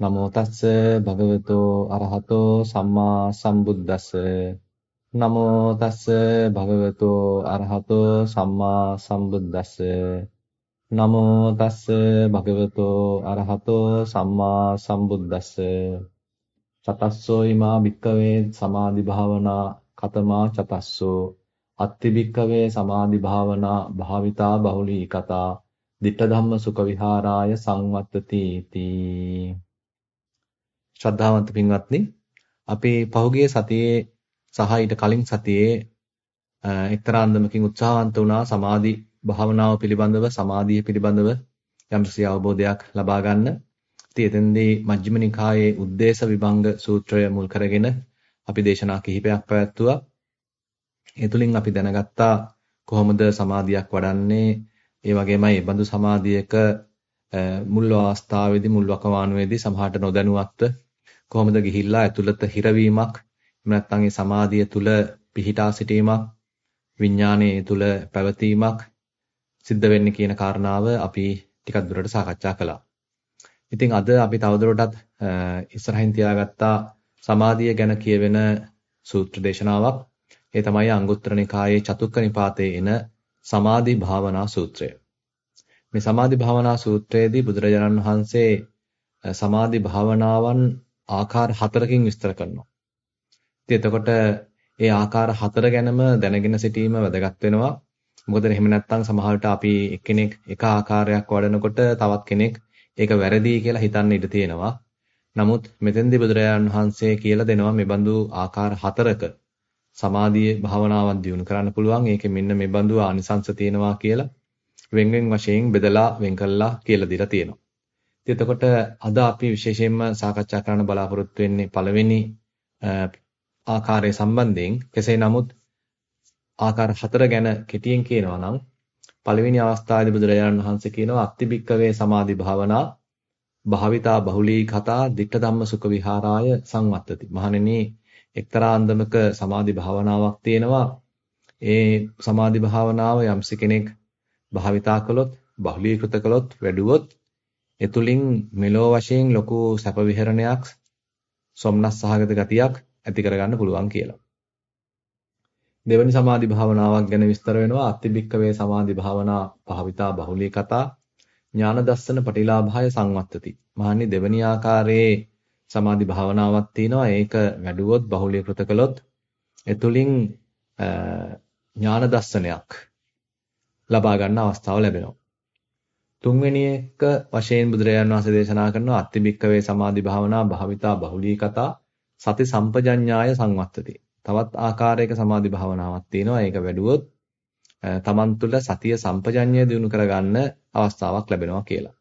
නමෝ තස්ස භගවතෝ අරහතෝ සම්මා සම්බුද්දස්ස. නමෝ තස්ස භගවතෝ අරහතෝ සම්මා සම්බුද්දස්ස. නමෝ තස්ස භගවතෝ අරහතෝ සම්මා සම්බුද්දස්ස. චතස්සෝ ීමා භික්කවේ සමාධි භාවනා කතමා චතස්සෝ. අත්ති භික්කවේ සමාධි භාවනා භාවිතා බහුලී කතා ditta ධම්ම සුඛ විහාරාය සංවත්තති තී. ශ්‍රද්ධාවන්ත පින්වත්නි අපි පහුගිය සතියේ සහ ඊට කලින් සතියේ එක්තරා අන්දමකින් උත්සාහවන්ත වුණා සමාධි භාවනාව පිළිබඳව සමාධිය පිළිබඳව යම්කිසි අවබෝධයක් ලබා ගන්න. ඉතින් එතෙන්දී මජ්ක්‍ධිම නිකායේ උද්දේශ විභංග සූත්‍රය මුල් කරගෙන අපි දේශනා කිහිපයක් පැවැත්තුවා. ඒ තුලින් අපි දැනගත්තා කොහොමද සමාධියක් වඩන්නේ ඒ වගේමයි මේ බඳු සමාධියක මුල් අවස්ථාවේදී මුල් වකවානුවේදී සමහරට නොදැනුවත්ව කොහොමද ගිහිල්ලා ඇතුළත හිරවීමක් එහෙම නැත්නම් ඒ සමාධිය තුල පිහිටා සිටීමක් විඥානයේ තුල පැවතීමක් සිද්ධ වෙන්නේ කියන කාරණාව අපි ටිකක් දුරට සාකච්ඡා කළා. ඉතින් අද අපි තවදුරටත් ඉස්සරහින් තියාගත්තා සමාධිය ගැන කියවෙන සූත්‍ර දේශනාවක්. ඒ තමයි අංගුත්තර නිකායේ චතුක්ක නිපාතයේ එන සමාධි භාවනා සූත්‍රය. මේ සමාධි භාවනා සූත්‍රයේදී බුදුරජාණන් වහන්සේ සමාධි භාවනාවන් ආකාර හතරකින් විස්තර කරනවා. ඉතින් එතකොට ඒ ආකාර හතර ගැනම දැනගෙන සිටීම වැදගත් වෙනවා. මොකද එහෙම නැත්නම් සමහරවිට අපි එක්කෙනෙක් එක ආකාරයක් වඩනකොට තවත් කෙනෙක් ඒක වැරදි කියලා හිතන්න ඉඩ තියෙනවා. නමුත් මෙතෙන්දී බුදුරජාණන් වහන්සේ කියලා දෙනවා මේ බඳු ආකාර හතරක සමාධියේ භාවනාවක් දියුණු කරන්න පුළුවන්. ඒකේ මෙන්න මේ බඳු ආනිසංස තියෙනවා කියලා වෙන් වෙන් වශයෙන් බෙදලා වෙන් කළා කියලා දීලා තියෙනවා. ඉතින් එතකොට අද අපි විශේෂයෙන්ම සාකච්ඡා කරන්න බලාපොරොත්තු වෙන්නේ පළවෙනි ආකාරය සම්බන්ධයෙන්. කෙසේ නමුත් ආකාර හතර ගැන කෙටියෙන් කියනවා නම් පළවෙනි අවස්ථාවේදී බුදුරජාණන් වහන්සේ කියනවා අත්තිබික්කවේ සමාධි භාවනා භාවිතා බහුලී කතා ditta ධම්ම සුඛ විහාරාය සංවත්තති. මහණෙනි එක්තරා අන්දමක සමාධි භාවනාවක් තියෙනවා. ඒ සමාධි භාවනාව යම්සි කෙනෙක් භාවිතා කළොත්, බහුලීකృత කළොත්, වැඩුවොත් එතුලින් මෙලෝ වශයෙන් ලොකු සැප විහරණයක් සොම්නස් සහගත ගතියක් ඇති කරගන්න පුළුවන් කියලා. දෙවනි සමාධි භාවනාවක් ගැන විස්තර වෙනවා අත්තිබික්කවේ සමාධි භාවනා භාවිතා බහුලී කතා ඥාන දස්සන පටිලාභාය සංවත්තති. මහන්නි දෙවනි ආකාරයේ සමාධි භාවනාවක් තියෙනවා. ඒක වැඩුවොත් බහුලීකృత කළොත් එතුලින් ඥාන දස්සනයක් ලබා ගන්න අවස්ථාව ලැබෙනවා. තුන්වෙනි එක වශයෙන් බුදුරජාණන් වහන්සේ දේශනා කරනවා අත්තිබික්කවේ සමාධි භාවනා භාවිතා බහුලී කතා සති සම්පජඤ්ඤාය සංවත්තති. තවත් ආකාරයක සමාධි භාවනාවක් තියෙනවා. ඒක වැඩුවොත් තමන් තුළ සතිය සම්පජඤ්ඤය දිනු කරගන්න අවස්ථාවක් ලැබෙනවා කියලා.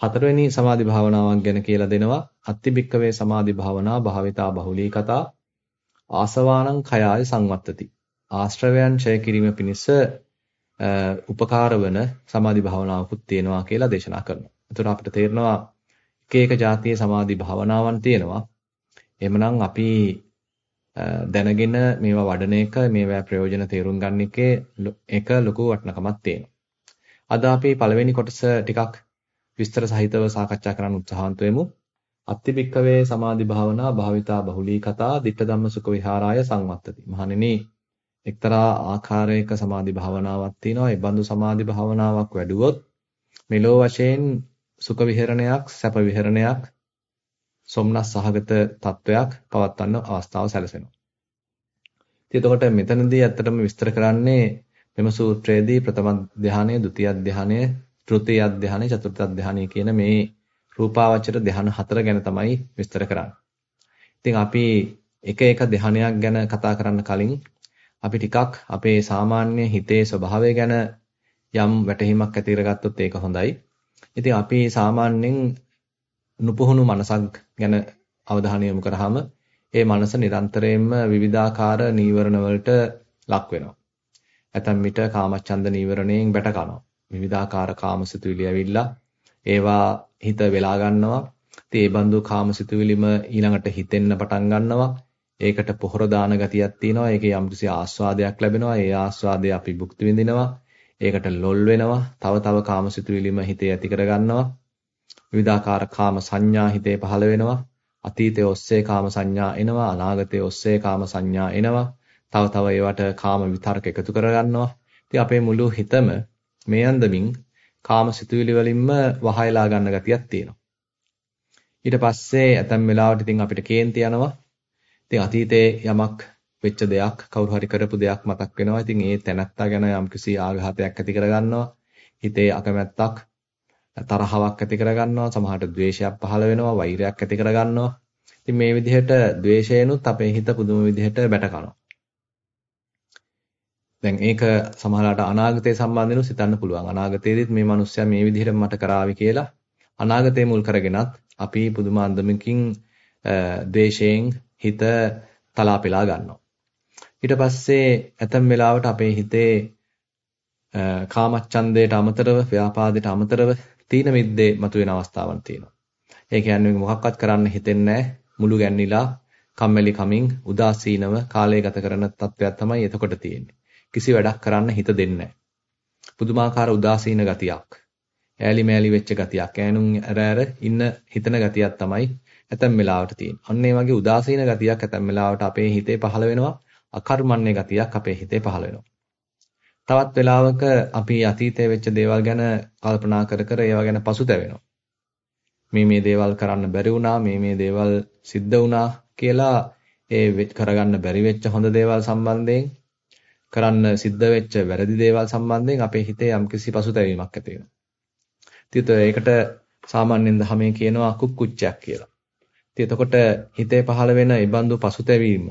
හතරවෙනි සමාධි භාවනාවක් ගැන කියලා දෙනවා අත්තිබික්කවේ සමාධි භාවනා භාවිතා බහුලී කතා ආසවානං khයාය සංවත්තති. ආශ්‍රවයන් ඡය කිරීම පිණිස උපකාර වන සමාධි භාවනාවකුත් තියෙනවා කියලා දේශනා කරනවා. එතකොට අපිට තේරෙනවා එක එක જાතියේ සමාධි භාවනාවන් තියෙනවා. එහෙමනම් අපි දැනගෙන මේවා වඩන එක මේවා ප්‍රයෝජන තේරුම් ගන්න එකේ එක ලොකු වටිනකමක් තියෙනවා. අද අපි පළවෙනි කොටස ටිකක් විස්තර සහිතව සාකච්ඡා කරන්න උත්සාහන්ත වෙමු. අත්තිබික්කවේ සමාධි භාවනා භාවිතා බහුලී කතා ditta ධම්ම සුඛ විහාරාය සංවත්තති. මහණෙනි එක්තරා ආකාරයක සමාධි භාවනාවක් තියෙනවා. ඒ බඳු සමාධි භාවනාවක් වැඩුවොත් මෙලෝ වශයෙන් සුඛ විහරණයක්, සැප විහරණයක්, සොම්නස් සහගත තත්වයක් පවත්වන්න අවස්ථාව සැලසෙනවා. ඉතින් එතකොට මෙතනදී ඇත්තටම විස්තර කරන්නේ මෙම සූත්‍රයේදී ප්‍රථම ධානය, ဒုတိ ය ධානය, තෘතීය ධානය, චතුර්ථ ධානය කියන මේ රූපාවචර ධාන හතර ගැන තමයි විස්තර කරන්නේ. ඉතින් අපි එක එක ධානයක් ගැන කතා කරන්න කලින් අපි ටිකක් අපේ සාමාන්‍ය හිතේ ස්වභාවය ගැන යම් වැටහීමක් ඇති කරගත්තොත් ඒක හොඳයි. ඉතින් අපි සාමාන්‍යයෙන් නුපුහුණු මනසක් ගැන අවධානය යොමු කරාම ඒ මනස නිරන්තරයෙන්ම විවිධාකාර නීවරණ වලට ලක් වෙනවා. ඇතැම් විට කාමච්ඡන්ද නීවරණයෙන් බැට කනවා. විවිධාකාර කාමසිතුවිලි ඇවිල්ලා ඒවා හිත වෙලා ගන්නවා. ඉතින් ඒ බඳු කාමසිතුවිලිම ඊළඟට හිතෙන්න පටන් ගන්නවා. ඒකට පොහොර දාන ගතියක් තියෙනවා. ඒකේ යම්කිසි ආස්වාදයක් ලැබෙනවා. ඒ ආස්වාදය අපි භුක්ති විඳිනවා. ඒකට ලොල් වෙනවා. තව තව කාමසිතුවිලිම හිතේ ඇති කරගන්නවා. විවිධාකාර කාම සංඥා හිතේ පහළ වෙනවා. අතීතයේ ඔස්සේ කාම සංඥා එනවා, අනාගතයේ ඔස්සේ කාම සංඥා එනවා. තව තව ඒවට කාම විතර්ක එකතු කරගන්නවා. ඉතින් අපේ මුළු හිතම මේ අන්දමින් කාම සිතුවිලි වලින්ම වහයලා ගන්න ගතියක් තියෙනවා. ඊට පස්සේ ඇතැම් වෙලාවට ඉතින් අපිට කේන්ති යනවා. ඉතින් අතීතයේ යමක් වෙච්ච දෙයක් කවුරු හරි කරපු දෙයක් මතක් වෙනවා. ඉතින් ඒ තැනත්තා ගැන යම්කිසි ආඝාතයක් ඇති කරගන්නවා. හිතේ අකමැත්තක් තරහාවක් ඇති කරගන්නවා. සමහරට ද්වේෂයක් පහළ වෙනවා, වෛරයක් ඇති කරගන්නවා. ඉතින් මේ විදිහට ද්වේෂයනොත් අපේ හිත පුදුම විදිහට බැට කනවා. දැන් ඒක සමහරවිට අනාගතය සම්බන්ධව සිතන්න පුළුවන්. අනාගතයේදීත් මේ මිනිස්සයා මේ විදිහට මට කරાવી කියලා අනාගතය මුල් කරගෙනත් අපි පුදුම අන්දමකින් ද්වේෂයෙන් හිත තලාපෙලා ගන්නවා. ඊට පස්සේ ඇතම් වෙලාවට අපේ හිතේ කාමච්ඡන්දයට අමතරව ව්‍යාපාදයට අමතරව තීන මිද්දේ මතුවෙන අවස්ථාවක් තියෙනවා. ඒ කියන්නේ මොකක්වත් කරන්න හිතෙන්නේ මුළු ගැන්නිලා කම්මැලි කමින් උදාසීනව කාලය ගත කරන තත්ත්වයක් තමයි එතකොට තියෙන්නේ. කිසි වැඩක් කරන්න හිත දෙන්නේ පුදුමාකාර උදාසීන ගතියක්. ඈලි මෑලි වෙච්ච ගතියක්. ඈනුන් ඇර ඇර ඉන්න හිතන ගතියක් තමයි ඇතැම් වෙලාවට තියෙන්නේ. අන්න ඒ වගේ උදාසීන ගතියක් ඇතැම් වෙලාවට අපේ හිතේ පහළ වෙනවා. අකර්මණ්‍ය ගතියක් අපේ හිතේ පහළ වෙනවා. තවත් වෙලාවක අපි අතීතයේ වෙච්ච දේවල් ගැන කල්පනා කර කර ඒවා ගැන පසුතැවෙනවා. මේ මේ දේවල් කරන්න බැරි වුණා, මේ මේ දේවල් සිද්ධ වුණා කියලා ඒ කරගන්න බැරි වෙච්ච හොඳ දේවල් සම්බන්ධයෙන් කරන්න සිද්ධ වෙච්ච වැරදි දේවල් සම්බන්ධයෙන් අපේ හිතේ යම්කිසි පසුතැවීමක් ඇති වෙනවා. ඉතින් ඒකට සාමාන්‍යයෙන් දහමේ කියනවා කුක්කුච්චයක් කියලා. ඉතින් එතකොට හිතේ පහළ වෙන ඉබඳු පසුතැවීම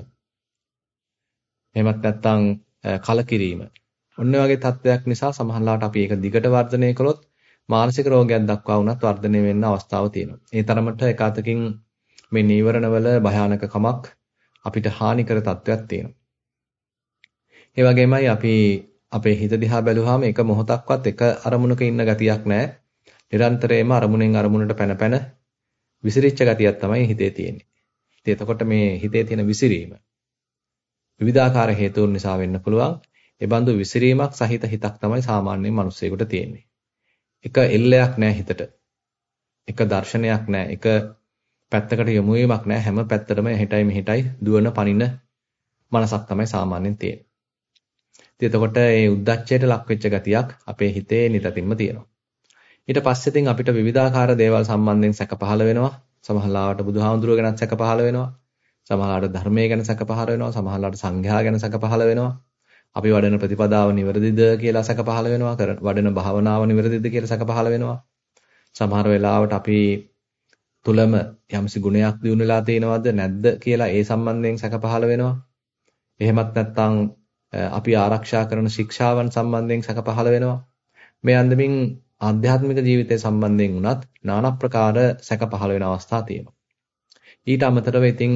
එහෙමත් නැත්නම් කලකිරීම. ඔන්න වගේ තත්ත්වයක් නිසා සමහරවිට අපි ඒක දිගට වර්ධනය කළොත් මානසික රෝගයක් දක්වා වුණත් වර්ධනය වෙන්න අවස්ථාව තියෙනවා. ඒ තරමට එක අතකින් මේ නීවරණවල භයානකකමක් අපිට හානිකර තත්ත්වයක් තියෙනවා. ඒ වගේමයි අපි අපේ හිත දිහා බැලුවාම එක මොහොතක්වත් එක අරමුණක ඉන්න ගතියක් නැහැ. නිරන්තරයෙන්ම අරමුණෙන් අරමුණට පැන පැන විසිරිච්ච ගතියක් තමයි හිතේ තියෙන්නේ. ඉතින් එතකොට මේ හිතේ තියෙන විසිරීම විවිධාකාර හේතුන් නිසා වෙන්න පුළුවන්. ඒ බඳු විසිරීමක් සහිත හිතක් තමයි සාමාන්‍යයෙන් මිනිස්සෙකුට තියෙන්නේ. එක එල්ලයක් නැහැ හිතට. එක දර්ශනයක් නැහැ. එක පැත්තකට යොමු වීමක් නැහැ. හැම පැත්තටම එහෙටයි මෙහෙටයි දුවන පනින මනසක් තමයි සාමාන්‍යයෙන් තියෙන්නේ. ඉතින් එතකොට මේ උද්දච්චයට ලක් වෙච්ච ගතියක් අපේ හිතේ නිතරම තියෙනවා. ඊට පස්සේ ඉතින් අපිට විවිධාකාර දේවල් සම්බන්ධයෙන් සැක පහළ වෙනවා. සමහරවිට බුදුහාමුදුරුවෝ ගැනත් සැක පහළ වෙනවා. සමහරවිට ධර්මයේ ගැන සැක පහළ වෙනවා. සමහරවිට සංඝයා ගැන සැක පහළ වෙනවා. අපි වඩන ප්‍රතිපදාව නිවැරදිද කියලා සැක පහළ වෙනවා. වඩන භාවනාව නිවැරදිද කියලා සැක පහළ වෙනවා. සමහර වෙලාවට අපි තුලම යම්සි ගුණයක් දිනු වෙලා තියෙනවද නැද්ද කියලා ඒ සම්බන්ධයෙන් සැක පහළ වෙනවා. එහෙමත් නැත්නම් අපි ආරක්ෂා කරන ශික්ෂාවන් සම්බන්ධයෙන් සැක පහළ වෙනවා. මේ අන්දමින් ආධ්‍යාත්මික ජීවිතය සම්බන්ධයෙන් වුණත් নানা ප්‍රකාර සැක පහළ වෙන අවස්ථා තියෙනවා. ඊට අමතරව ඉතින්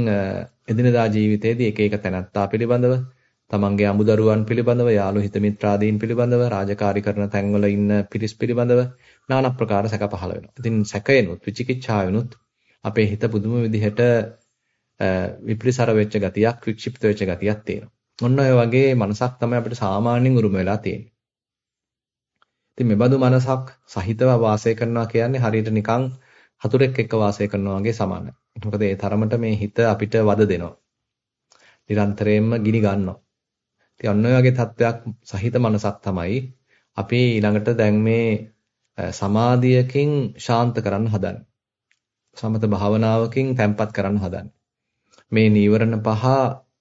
එදිනදා ජීවිතයේදී එක එක තැනැත්තා පිළිබඳව තමන්ගේ අමුදරුවන් පිළිබඳව යාළු හිත මිත්‍රාදීන් පිළිබඳව රාජකාරී කරන තැන්වල ඉන්න පිරිස් පිළිබඳව নানা ප්‍රකාර සැක පහළ වෙනවා. ඉතින් සැකයනොත් විචිකිච්ඡාවෙනොත් අපේ හිත පුදුම විදිහට විප්‍රිසර වෙච්ච ගතියක් වික්ෂිප්ත වෙච්ච ගතියක් තියෙනවා. ඔන්න ඔය වගේ මනසක් තමයි අපිට සාමාන්‍යයෙන් උරුම වෙලා තියෙන්නේ. ඉතින් මෙබඳු මනසක් සහිතව වාසය කරනවා කියන්නේ හරියට නිකන් හතුරෙක් එක්ක වාසය කරනවා වගේ සමානයි. මොකද ඒ තරමට මේ හිත අපිට වද දෙනවා. නිරන්තරයෙන්ම ගිනි ගන්නවා. ඉතින් ඔන්න ඔය වගේ තත්වයක් සහිත මනසක් තමයි අපි ඊළඟට දැන් මේ සමාධියකින් ශාන්ත කරන්න හදන්නේ. සමත භාවනාවකින් තැම්පත් කරන්න හදන්නේ. මේ නීවරණ පහ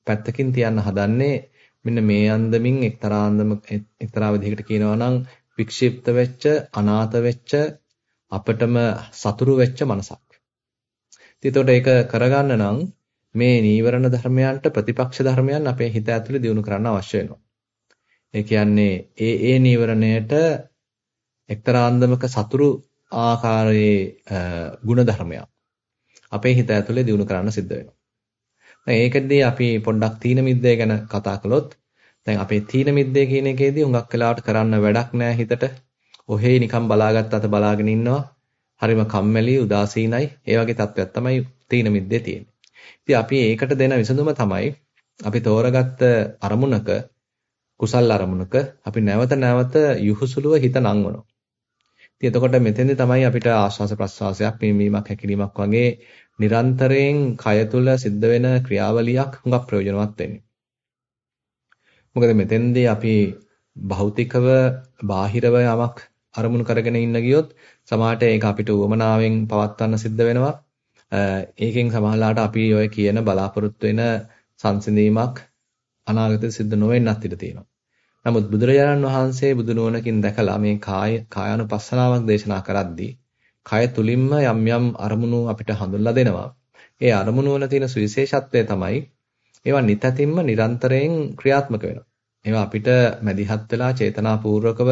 පැත්තකින් තියන්න හදන්නේ මෙන්න මේ අන්දමින් එක්තරා අන්දම එක්තරා විදිහකට කියනවා නම් වික්ෂිප්ත වෙච්ච අනාථ වෙච්ච අපටම සතුරු වෙච්ච මනසක්. ඉතින් ඒක කරගන්න නම් මේ නීවරණ ධර්මයන්ට ප්‍රතිපක්ෂ ධර්මයන් අපේ හිත ඇතුලේ දියුණු කරන්න අවශ්‍ය වෙනවා. ඒ කියන්නේ ඒ ඒ නීවරණයට එක්තරා අන්දමක සතුරු ආකාරයේ ගුණ ධර්මයක් අපේ හිත ඇතුලේ දියුණු කරන්න සිද්ධ වෙනවා. දැන් ඒකදී අපි පොඩ්ඩක් තීන මිද්දේ ගැන කතා කළොත් දැන් අපේ තීන මිද්දේ කියන එකේදී හුඟක් වෙලාවට කරන්න වැඩක් නැහැ හිතට. ඔහේ නිකන් බලාගත්ත අත බලාගෙන ඉන්නවා. හරිම කම්මැලි උදාසීනයි. ඒ වගේ තත්ත්වයක් තමයි තීන මිද්දේ තියෙන්නේ. ඉතින් අපි ඒකට දෙන විසඳුම තමයි අපි තෝරගත්ත අරමුණක කුසල් අරමුණක අපි නැවත නැවත යහුසුලුව හිත නංවනවා. ඉතින් එතකොට මෙතෙන්දි තමයි අපිට ආශ්වාස ප්‍රශ්වාසයක් පිම්වීමක් හැකිලීමක් වගේ නිරන්තරයෙන් කය තුල සිද්ධ වෙන ක්‍රියාවලියක් හුඟක් ප්‍රයෝජනවත් වෙන්නේ. මොකද මෙතෙන්දී අපි භෞතිකව බාහිරව යමක් අරමුණු කරගෙන ඉන්න ගියොත් සමහරට ඒක අපිට උවමනාවෙන් පවත්වන්න සිද්ධ වෙනවා. ඒකෙන් සමහරලාට අපි ඔය කියන බලාපොරොත්තු වෙන සංසිඳීමක් අනාගතේ සිද්ධ නොවෙන්නත් ඉඩ තියෙනවා. නමුත් බුදුරජාණන් වහන්සේ බුදු නුවණකින් දැකලා මේ කාය කායानुපස්සනාවක් දේශනා කරද්දී කය තුලින්ම යම් යම් අරමුණු අපිට හඳුන්ලා දෙනවා. ඒ අරමුණු වල තියෙන සුවිශේෂත්වය තමයි ඒවා නිතතින්ම නිරන්තරයෙන් ක්‍රියාත්මක වෙනවා. ඒවා අපිට මැදිහත් වෙලා චේතනාපූර්වකව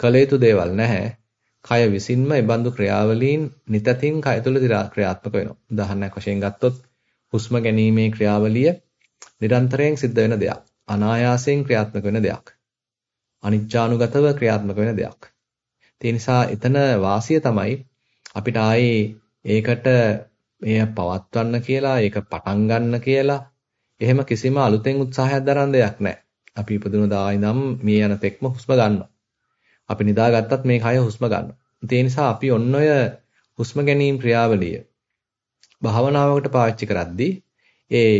කළ යුතු දේවල් නැහැ. කය විසින්ම ඒ බඳු ක්‍රියාවලීන් නිතතින් කය තුළ ක්‍රියාත්මක වෙනවා. උදාහරණයක් වශයෙන් ගත්තොත් හුස්ම ගැනීමේ ක්‍රියාවලිය නිරන්තරයෙන් සිද්ධ වෙන දෙයක්. අනායාසයෙන් ක්‍රියාත්මක වෙන දෙයක්. අනිච්චානුගතව ක්‍රියාත්මක වෙන දෙයක්. ඒ නිසා එතන වාසිය තමයි අපිට ආයේ ඒකට මෙය පවත්වන්න කියලා, ඒක පටන් ගන්න කියලා එහෙම කිසිම අලුතෙන් උත්සාහයක් දරන දෙයක් නැහැ. අපි ඉපදුන දා ඉඳන් මේ යන තෙක්ම හුස්ම ගන්නවා. අපි නිදාගත්තත් මේ කය හුස්ම ගන්නවා. ඒ නිසා අපි ඔන්න ඔය හුස්ම ගැනීම ක්‍රියාවලිය භාවනාවකට පාවිච්චි කරද්දී ඒ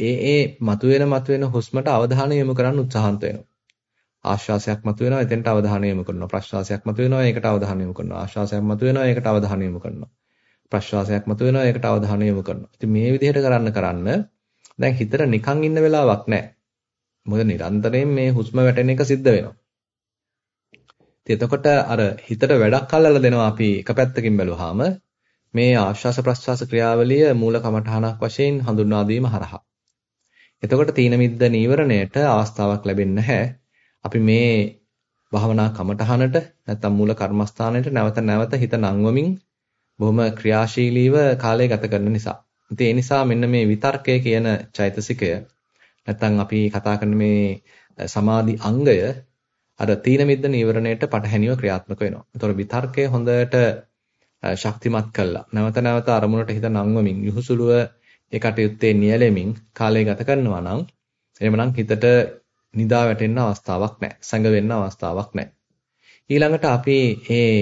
ඒ ඒ මතුවෙන මතුවෙන හුස්මට අවධානය යොමු කරන්න උත්සාහන්ත වෙනවා. ආශ්වාසයක් මතුවෙනවා එතෙන්ට අවධානය යොමු කරනවා. ප්‍රශ්වාසයක් මතුවෙනවා ඒකට අවධානය යොමු කරනවා. ආශ්වාසයක් මතුවෙනවා ඒකට අවධානය යොමු කරනවා. ප්‍රශ්වාසයක් මතුවෙනවා ඒකට අවධානය යොමු කරනවා. ඉතින් මේ විදිහට කරන්න කරන්න දැන් හිතට නිකන් ඉන්න වෙලාවක් නැහැ. මොකද නිරන්තරයෙන් මේ හුස්ම වැටෙන එක සිද්ධ වෙනවා. ඉතින් එතකොට අර හිතට වැඩක් අල්ලලා දෙනවා අපි එක පැත්තකින් බැලුවාම මේ ආශ්වාස ප්‍රශ්වාස ක්‍රියාවලිය මූල කමඨහනක් වශයෙන් හඳුන්වා දීම හරහා. එතකොට තීන මිද්ද නීවරණයට අවස්ථාවක් ලැබෙන්නේ නැහැ. අපි මේ භාවනා කමඨහනට නැත්තම් මූල කර්මස්ථානයට නැවත නැවත හිත නංවමින් බොහොම ක්‍රියාශීලීව කාලය ගත කරන නිසා. ඉතින් ඒ නිසා මෙන්න මේ විතර්කය කියන චෛතසිකය නැත්තම් අපි කතා කරන මේ සමාධි අංගය අර තීන මිද්ද නීවරණයට පටහැනිව ක්‍රියාත්මක වෙනවා. ඒතකොට විතර්කය හොඳට ශක්තිමත් කළා. නැවත නැවත අරමුණට හිත නංවමින් යහුසුලුව ඒ කටයුත්තේ නියැලෙමින් කාලය ගත කරනවා නම් එහෙමනම් හිතට නිදා වැටෙන්න අවස්ථාවක් නැහැ. සැඟ වෙන්න අවස්ථාවක් නැහැ. ඊළඟට අපි මේ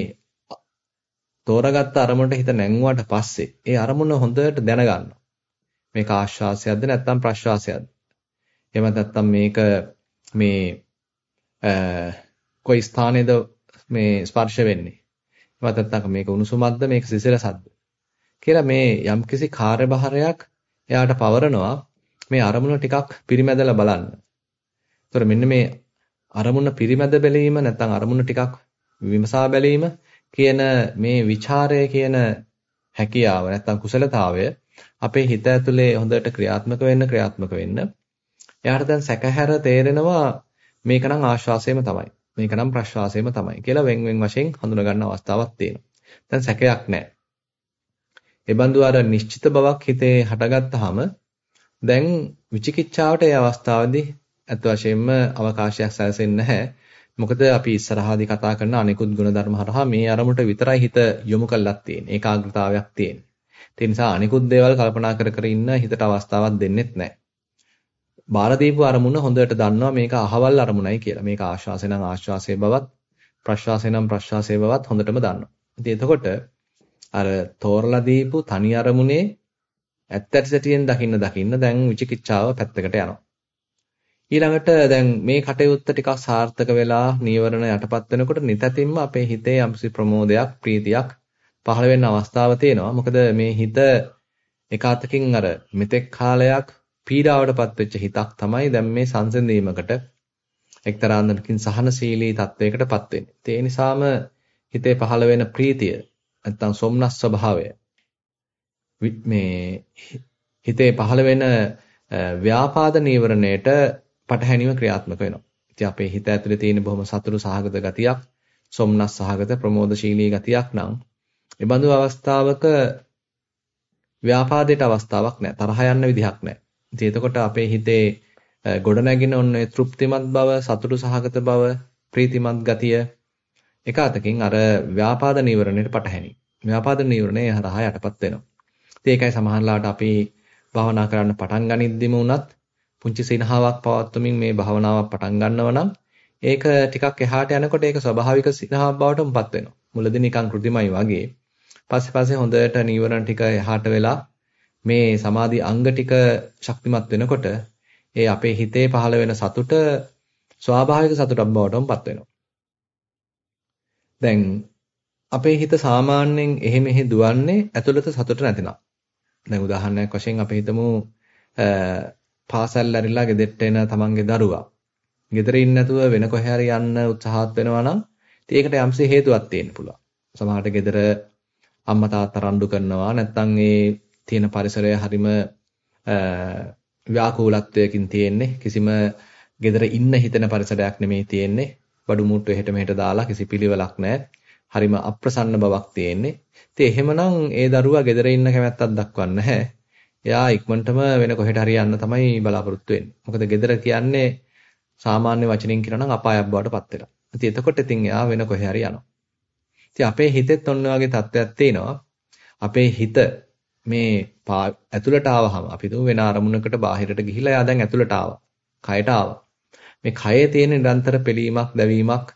තෝරාගත්ත අරමුණට හිත නැංගුවාට පස්සේ ඒ අරමුණ හොඳට දැනගන්නවා. මේක ආශ්වාසයක්ද නැත්නම් ප්‍රශ්වාසයක්ද? එහෙම නැත්නම් මේක මේ කොයි ස්ථානයේද මේ ස්පර්ශ වෙන්නේ? එහෙම නැත්නම් මේක උණුසුමක්ද මේක සිසිලසක්ද? කියලා මේ යම්කිසි කාර්යභාරයක් එයාට පවරනවා මේ අරමුණ ටිකක් පිරිමැදලා බලන්න. ඒතර මෙන්න මේ අරමුණ පිරිමැද බැලීම නැත්නම් අරමුණ ටිකක් විමසා බැලීම කියන මේ ਵਿਚාරය කියන හැකියාව නැත්නම් කුසලතාවය අපේ හිත ඇතුලේ හොඳට ක්‍රියාත්මක වෙන්න ක්‍රියාත්මක වෙන්න එයාට දැන් සැකහැර තේරෙනවා මේක නම් ආශ්වාසයම තමයි මේක නම් ප්‍රශ්වාසයම තමයි කියලා වෙන් වෙන් වශයෙන් හඳුන ගන්න අවස්ථාවක් තියෙනවා. දැන් සැකයක් නැහැ. ඒ බඳු අර නිශ්චිත බවක් හිතේ හටගත්තාම දැන් විචිකිච්ඡාවට ඒ අවස්ථාවේදී අත් වශයෙන්ම අවකාශයක් සැලසෙන්නේ නැහැ. මොකද අපි ඉස්සරහදී කතා කරන අනිකුත් ගුණධර්ම හරහා මේ අරමුණට විතරයි හිත යොමු කරලක් තියෙන්නේ. ඒකාග්‍රතාවයක් තියෙන්නේ. ඒ නිසා අනිකුත් දේවල් කල්පනා කර කර ඉන්න හිතට අවස්ථාවක් දෙන්නෙත් නැහැ. බාර දීපු අරමුණ හොඳට දන්නවා මේක අහවල් අරමුණයි කියලා. මේක ආශ්වාසය නම් ආශ්වාසයේ බවත් ප්‍රශ්වාසය නම් ප්‍රශ්වාසයේ බවත් හොඳටම දන්නවා. ඉතින් එතකොට අර තෝරලා දීපු තනි අරමුණේ ඇත්ත ඇති සැටියෙන් දකින්න දකින්න දැන් විචිකිච්ඡාව පැත්තකට යනවා. ඊළඟට දැන් මේ කටයුත්ත ටිකක් සාර්ථක වෙලා නීවරණ යටපත් වෙනකොට නිතතින්ම අපේ හිතේ යම්සි ප්‍රමෝදයක් ප්‍රීතියක් පහළ වෙන්න අවස්ථාව තියෙනවා. මොකද මේ හිත එකාතකින් අර මෙතෙක් කාලයක් පීඩාවටපත් වෙච්ච හිතක් තමයි දැන් මේ සංසිඳීමකට එක්තරා අන්දමකින් සහනශීලී තත්වයකටපත් වෙන්නේ. ඒ නිසාම හිතේ පහළ වෙන ප්‍රීතිය නැත්තම් සොම්නස් ස්වභාවය මේ හිතේ පහළ වෙන ව්‍යාපාද නීවරණයට පටහැනිව ක්‍රියාත්මක වෙනවා. ඉතින් අපේ හිත ඇතුලේ තියෙන බොහොම සතුටු සහගත ගතියක්, සොම්නස් සහගත ප්‍රමෝදශීලී ගතියක් නම් ඒ බඳු අවස්ථාවක ව්‍යාපාදයට අවස්ථාවක් නැහැ. තරහ යන්න විදිහක් නැහැ. ඉතින් එතකොට අපේ හිතේ ගොඩනැගෙන ඔන්නේ තෘප්තිමත් බව, සතුටු සහගත බව, ප්‍රීතිමත් ගතිය එක අතකින් අර ව්‍යාපාද නීවරණයට පටහැනි. ව්‍යාපාද නීවරණය හරහා යටපත් වෙනවා. ඉතින් ඒකයි සමහරලාට අපි භාවනා කරන්න පටන් ගනිද්දිම උනත් පුංචි සිනහාවක් පවත්වමින් මේ භාවනාව පටන් ගන්නව නම් ඒක ටිකක් එහාට යනකොට ඒක ස්වභාවික සිනහාවක් බවට පත් වෙනවා. මුලදී නිකන් કૃතිමයි වගේ. පස්සේ පස්සේ හොඳට නීවරණ ටික එහාට වෙලා මේ සමාධි අංග ටික ශක්තිමත් වෙනකොට ඒ අපේ හිතේ පහළ වෙන සතුට ස්වාභාවික සතුටක් බවටම පත් වෙනවා. දැන් අපේ හිත සාමාන්‍යයෙන් එහෙ මෙහෙ දුවන්නේ ඇතුළත සතුට නැතිනම්. දැන් උදාහරණයක් වශයෙන් අපි හිතමු පාසල් ඇරිලා ගෙදරට එන තමන්ගේ දරුවා. ගෙදර ඉන්න නැතුව වෙන කොහේ හරි යන්න උත්සාහත් වෙනවා නම් ඒකට යම්සේ හේතුවක් තියෙන්න පුළුවන්. සමහරට ගෙදර අම්මා තාත්තා රණ්ඩු කරනවා නැත්නම් ඒ තියෙන පරිසරය හරිම ව්‍යාකූලත්වයකින් තියෙන්නේ. කිසිම ගෙදර ඉන්න හිතෙන පරිසරයක් නෙමෙයි තියෙන්නේ. බඩු මුට්ටු එහෙට මෙහෙට දාලා කිසි පිළිවෙලක් නැහැ. හරිම අප්‍රසන්න බවක් තියෙන්නේ. ඉතින් එහෙමනම් ඒ දරුවා ගෙදර ඉන්න කැමැත්තක් දක්වන්නේ නැහැ. එයා ඉක්මනටම වෙන කොහෙට හරි යන්න තමයි බලාපොරොත්තු වෙන්නේ. මොකද ගෙදර කියන්නේ සාමාන්‍ය වචනින් කියනවා නම් අපායක් බවට පත් වෙලා. ඉතින් එතකොට ඉතින් එයා වෙන කොහේ හරි යනවා. ඉතින් අපේ හිතෙත් ඔන්න වගේ තත්ත්වයක් තියෙනවා. අපේ හිත මේ ඇතුළට ආවහම අපි දුව වෙන අරමුණකට බාහිරට ගිහිලා එයා දැන් ඇතුළට ආවා. කයට ආවා. මේ කයේ තියෙන නිරන්තර පෙලීමක් දැවීමක්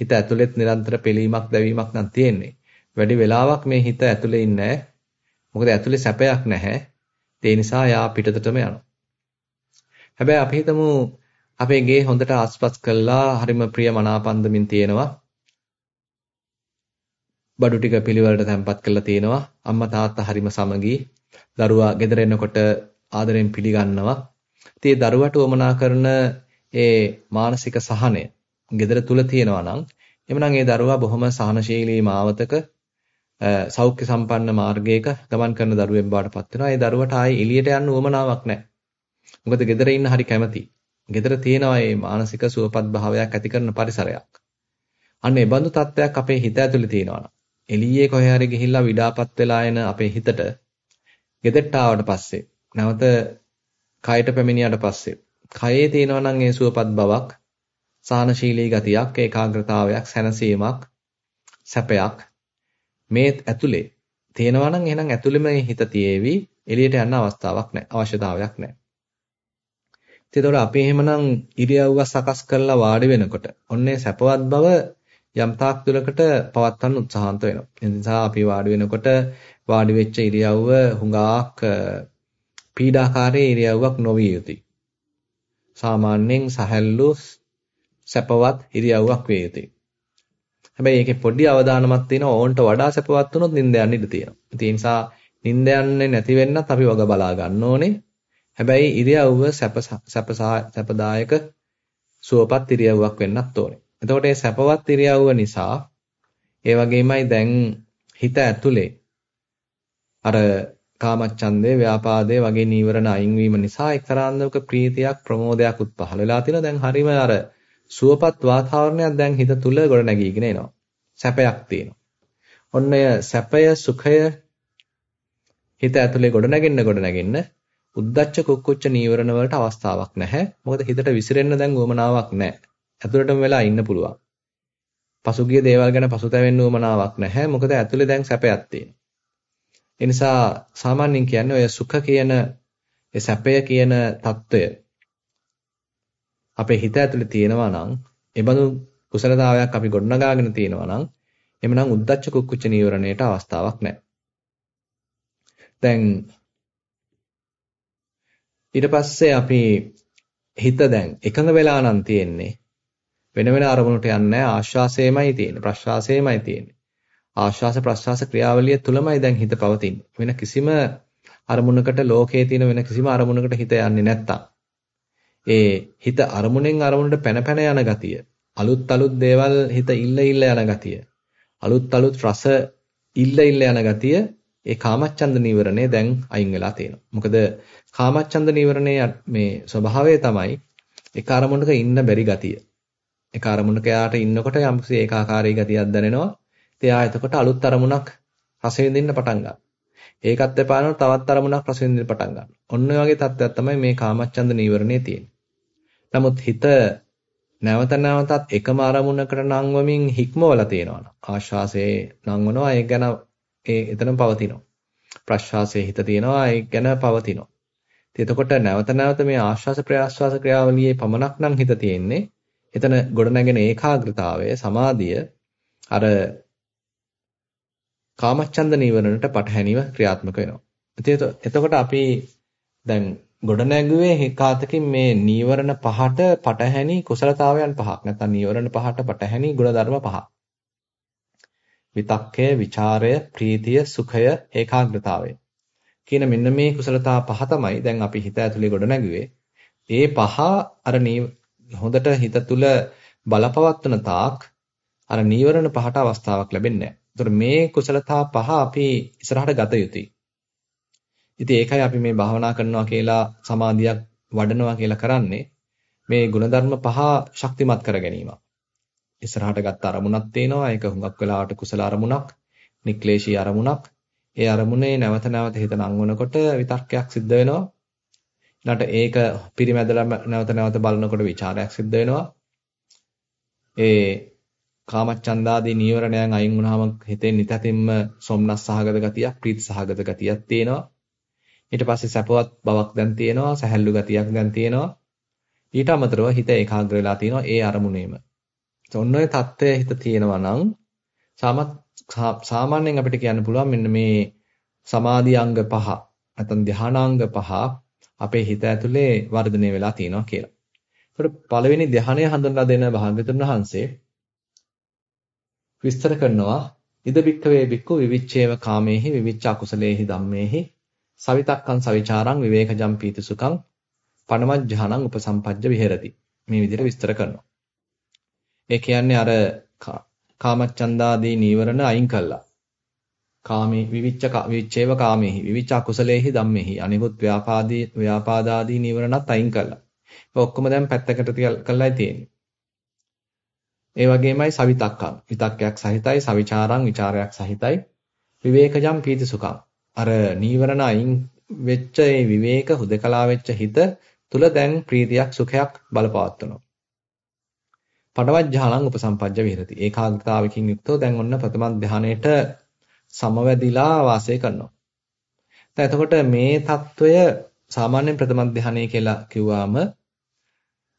හිත ඇතුළෙත් නිරන්තර පෙලීමක් දැවීමක් නම් තියෙන්නේ. වැඩි වෙලාවක් මේ හිත ඇතුළේ ඉන්නේ මොකද ඇතුළේ සැපයක් නැහැ. ඒ නිසා යා පිටතටම යනවා. හැබැයි අපි හිතමු අපේ ගේ හොඳට ආස්පස් කළා හරිම ප්‍රිය මනාපන්දමින් තියෙනවා. බඩු ටික පිළිවෙලට තැම්පත් කරලා තියෙනවා. අම්මා තාත්තා හරිම සමගී. දරුවා ගෙදර එනකොට ආදරෙන් පිළිගන්නවා. ඉතින් දරුවට උවමනා කරන ඒ මානසික සහනය ගෙදර තුල තියෙනවා නම් එhmenan ඒ දරුවා බොහොම සහනශීලී මාවතක සෞඛ්‍ය සම්පන්න මාර්ගයක ගමන් කරන දරුවෙක් බවට පත් වෙනවා. ඒ දරුවට ආයේ එළියට යන්න උවමනාවක් නැහැ. මොකද ගෙදර ඉන්න හරි කැමති. ගෙදර තියෙනවා මේ මානසික සුවපත් භාවයක් ඇති කරන පරිසරයක්. අන්න ඒ බඳු තත්ත්වයක් අපේ හිත ඇතුලේ තියෙනවා. එළියේ කොහේ හරි ගිහිල්ලා විඩාපත් වෙලා එන අපේ හිතට ගෙදරට ආවට පස්සේ නැවත කයට පැමිණියාට පස්සේ කයේ තියෙනවා නම් ඒ සුවපත් බවක් සානශීලී ගතියක් ඒකාග්‍රතාවයක් සැනසීමක් සැපයක් මේ ඇතුලේ. තියෙනවා නම් එහෙනම් ඇතුලෙම හිත තියේවි. එළියට යන්න අවස්ථාවක් නැහැ අවශ්‍යතාවයක් නැහැ. එතකොට අපි එහෙමනම් ඉරියව්ව සකස් කරලා වාඩි වෙනකොට ඔන්නේ සැපවත් බව යම් තාක් දුරකට පවත්වන්න උත්සාහන්ත වෙනවා. ඒ නිසා අපි වාඩි වෙනකොට වාඩි වෙච්ච ඉරියව්ව හුඟක් පීඩාකාරී ඉරියව්වක් නොවිය යුතුයි. සාමාන්‍යයෙන් සැහැල්ලු සැපවත් ඉරියව්වක් වේ යුතුයි. හැබැයි ඒකේ පොඩි අවධානමක් තියෙනවා ඕන්ට වඩා සැපවත් වුණොත් නිින්ද යන්න ඉඩ තියෙනවා. ඒ නිසා නිින්ද යන්නේ නැති වෙන්නත් අපි වග බලා ගන්න ඕනේ. හැබැයි ඉරියව්ව සැප සැපදායක සුවපත් ඉරියව්වක් වෙන්නත් ඕනේ. එතකොට මේ සැපවත් ඉරියව්ව නිසා ඒ වගේමයි දැන් හිත ඇතුලේ අර කාමච්ඡන්දේ ව්‍යාපාදේ වගේ නීවරණ අයින් වීම නිසා එක්තරාන්දමක ප්‍රීතියක් ප්‍රමෝදයක් උත් පහළ වෙලා තිනවා දැන් හරීම අර සුවපත් වාතාවරණයක් දැන් හිත තුල ගොඩ නැගීගෙන එනවා. සැපයක් තියෙනවා. ඔන්න සැපය සුඛය හිත ඇතුලේ ගොඩ නැගෙන්න ගොඩ නැගෙන්න උද්දච්ච කුක්කුච්ච නීවරණ වලට අවස්ථාවක් නැහැ. මොකද හිතට විසිරෙන්න දැන් උවමනාවක් නැහැ. ඇතුළටම වෙලා ඉන්න පුළුවන්. පසුගිය දේවල් ගැන පසුතැවෙන්න උවමනාවක් නැහැ. මොකද ඇතුළේ දැන් සැපයක් තියෙනවා. ඒ නිසා සාමාන්‍යයෙන් කියන්නේ ඔය සුඛ කියන ඒ සැපය කියන తত্ত্বය අපේ හිත ඇතුළේ තියෙනවා නම් එබඳු කුසලතාවයක් අපි ගොඩනගාගෙන තියෙනවා නම් එමනම් උද්දච්ච කුක්කුච්ච නීවරණයට අවස්ථාවක් නැහැ. දැන් ඊට පස්සේ අපි හිත දැන් එකඟ වෙලා නම් තියෙන්නේ වෙන වෙන අරමුණට යන්නේ ආශ්වාසයමයි තියෙන්නේ ප්‍රශ්වාසයමයි තියෙන්නේ. ආශ්වාස ප්‍රශ්වාස ක්‍රියාවලිය තුලමයි දැන් හිත පවතින්නේ. වෙන කිසිම අරමුණකට ලෝකයේ තියෙන වෙන කිසිම අරමුණකට හිත යන්නේ නැත්තම්. ඒ හිත අරමුණෙන් අරමුණට පැන පැන යන ගතිය, අලුත් අලුත් දේවල් හිත ඉල්ල ඉල්ල යන ගතිය, අලුත් අලුත් රස ඉල්ල ඉල්ල යන ගතිය ඒ කාමච්ඡන්ද නීවරණය දැන් අයින් වෙලා තියෙනවා. මොකද කාමච්ඡන්ද නීවරණයේ මේ ස්වභාවය තමයි එක අරමුණක ඉන්න බැරි ගතිය. එක අරමුණක යාට ඉන්නකොට යම්කිසි ඒකාකාරී ගතියක් දැනෙනවා. එයා එතකොට අලුත් අරමුණක් රස විඳින්න පටන් ගන්නවා. ඒකත් එපානොත් තවත් අරමුණක් රස විඳින්න පටන් ගන්නවා. ඔන්න ඔය වගේ තත්ත්වයක් තමයි මේ කාමච්ඡන්ද නීවරණේ තියෙන්නේ. නමුත් හිත නැවත නැවතත් එකම අරමුණකට නංවමින් හික්මවලා තියෙනවා. ආශ්වාසයේ නංවනවා ඒක ගැන ඒ එතනම පවතිනවා. ප්‍රශ්වාසයේ හිත තියෙනවා ඒක ගැන පවතිනවා. ඉතින් එතකොට නැවත නැවත මේ ආශ්වාස ප්‍රාශ්වාස ක්‍රියාවලියේ පමණක් නම් හිත තියෙන්නේ. එතන ගොඩනැගෙන ඒකාග්‍රතාවය සමාධිය අර කාමච්ඡන්ද නීවරණයට පටහැනිව ක්‍රියාත්මක වෙනවා. එතකොට අපි දැන් ගොඩ නැගුවේ හිකාතකින් මේ නීවරණ පහට පටහැනි කුසලතාවයන් පහක්. නැත්නම් නීවරණ පහට පටහැනි ගුණධර්ම පහක්. විතක්කය, ਵਿਚාරය, ප්‍රීතිය, සුඛය, ඒකාග්‍රතාවය. කියන මෙන්න මේ කුසලතා පහ තමයි දැන් අපි හිත ඇතුලේ ගොඩ නැගුවේ. ඒ පහ අර හොඳට හිත තුල බලපවත්වන තාක් අර නීවරණ පහට අවස්ථාවක් ලැබෙන්නේ නැහැ. මේ කුසලතා පහ අපි ඉස්සරහට ගත යුතුයි. ඉතින් ඒකයි අපි මේ භාවනා කරනවා කියලා සමාධියක් වඩනවා කියලා කරන්නේ. මේ ಗುಣධර්ම පහ ශක්තිමත් කර ගැනීම. ඉස්සරහට ගත්ත අරමුණක් තියෙනවා. ඒක හුඟක් වෙලාවට කුසල අරමුණක්, නික්ලේශී අරමුණක්. ඒ අරමුණේ නැවත නැවත හිත නංවනකොට විතර්කයක් සිද්ධ වෙනවා. ඊළඟට ඒක පිරිමැදලා නැවත නැවත බලනකොට ਵਿਚාරයක් සිද්ධ වෙනවා. ඒ කාමච්ඡන්දාදී නීවරණයන් අයින් වුණාම හිතෙන් නිතතින්ම සොම්නස් සහගත ගතියක්, ප්‍රීත් සහගත ගතියක් තියෙනවා. ඊට පස්සේ සැපවත් බවක් දැන් තියෙනවා, සැහැල්ලු ගතියක් දැන් තියෙනවා. ඊට අමතරව හිත ඒකාග්‍ර වෙලා තියෙනවා ඒ අරමුණේම. ඔන්න ඔය தත්ත්වය හිත තියෙනවා නම් සාමාන්‍යයෙන් අපිට කියන්න පුළුවන් මෙන්න මේ සමාධි අංග පහ නැත්නම් ධානාංග පහ අපේ හිත ඇතුලේ වර්ධනය වෙලා තියෙනවා කියලා. ඒකට පළවෙනි ධානය හඳුන්වා දෙන භාග්‍යතුන් වහන්සේ විස්තර කරනවා ඉද බික්කවේ බික්කු විවිච්ඡේව කාමේහි විවිච්ඡ අකුසලේහි ධම්මේහි සවිතක්කං සවිචාරං විවේකජම් පීති සුඛං පනමජ්ජානං උපසම්පජ්ජ විහෙරති මේ විදිහට විස්තර කරනවා. ඒ කියන්නේ අර කාමච්ඡන්දාදී නීවරණ අයින් කළා. කාමේ විවිච්ච විවිච්ඡේව කාමේහි විවිච්ච අකුසලේහි ධම්මේහි අනිකුත් ව්‍යාපාදී ව්‍යාපාදාදී නීවරණත් අයින් කළා. ඒක ඔක්කොම දැන් පැත්තකට කළායි තියෙන්නේ. ඒ වගේමයි සවිතක්කං විතක්කයක් සහිතයි සවිචාරං ਵਿਚාරයක් සහිතයි විවේකජම් පීති සුඛං අර නීවරණ අයින් වෙච්ච ඒ විවේක හුදකලා වෙච්ච හිත තුල දැන් ප්‍රීතියක් සුඛයක් බලපවත්වනවා. පඩවජ්ජාලං උපසම්පජ්ජ විහෙරති. ඒකාග්‍රතාවකින් යුක්තව දැන් ඔන්න ප්‍රථම ධානයේට සමවැදිලා වාසය කරනවා. දැන් එතකොට මේ తত্ত্বය සාමාන්‍යයෙන් ප්‍රථම ධානය කියලා කිව්වාම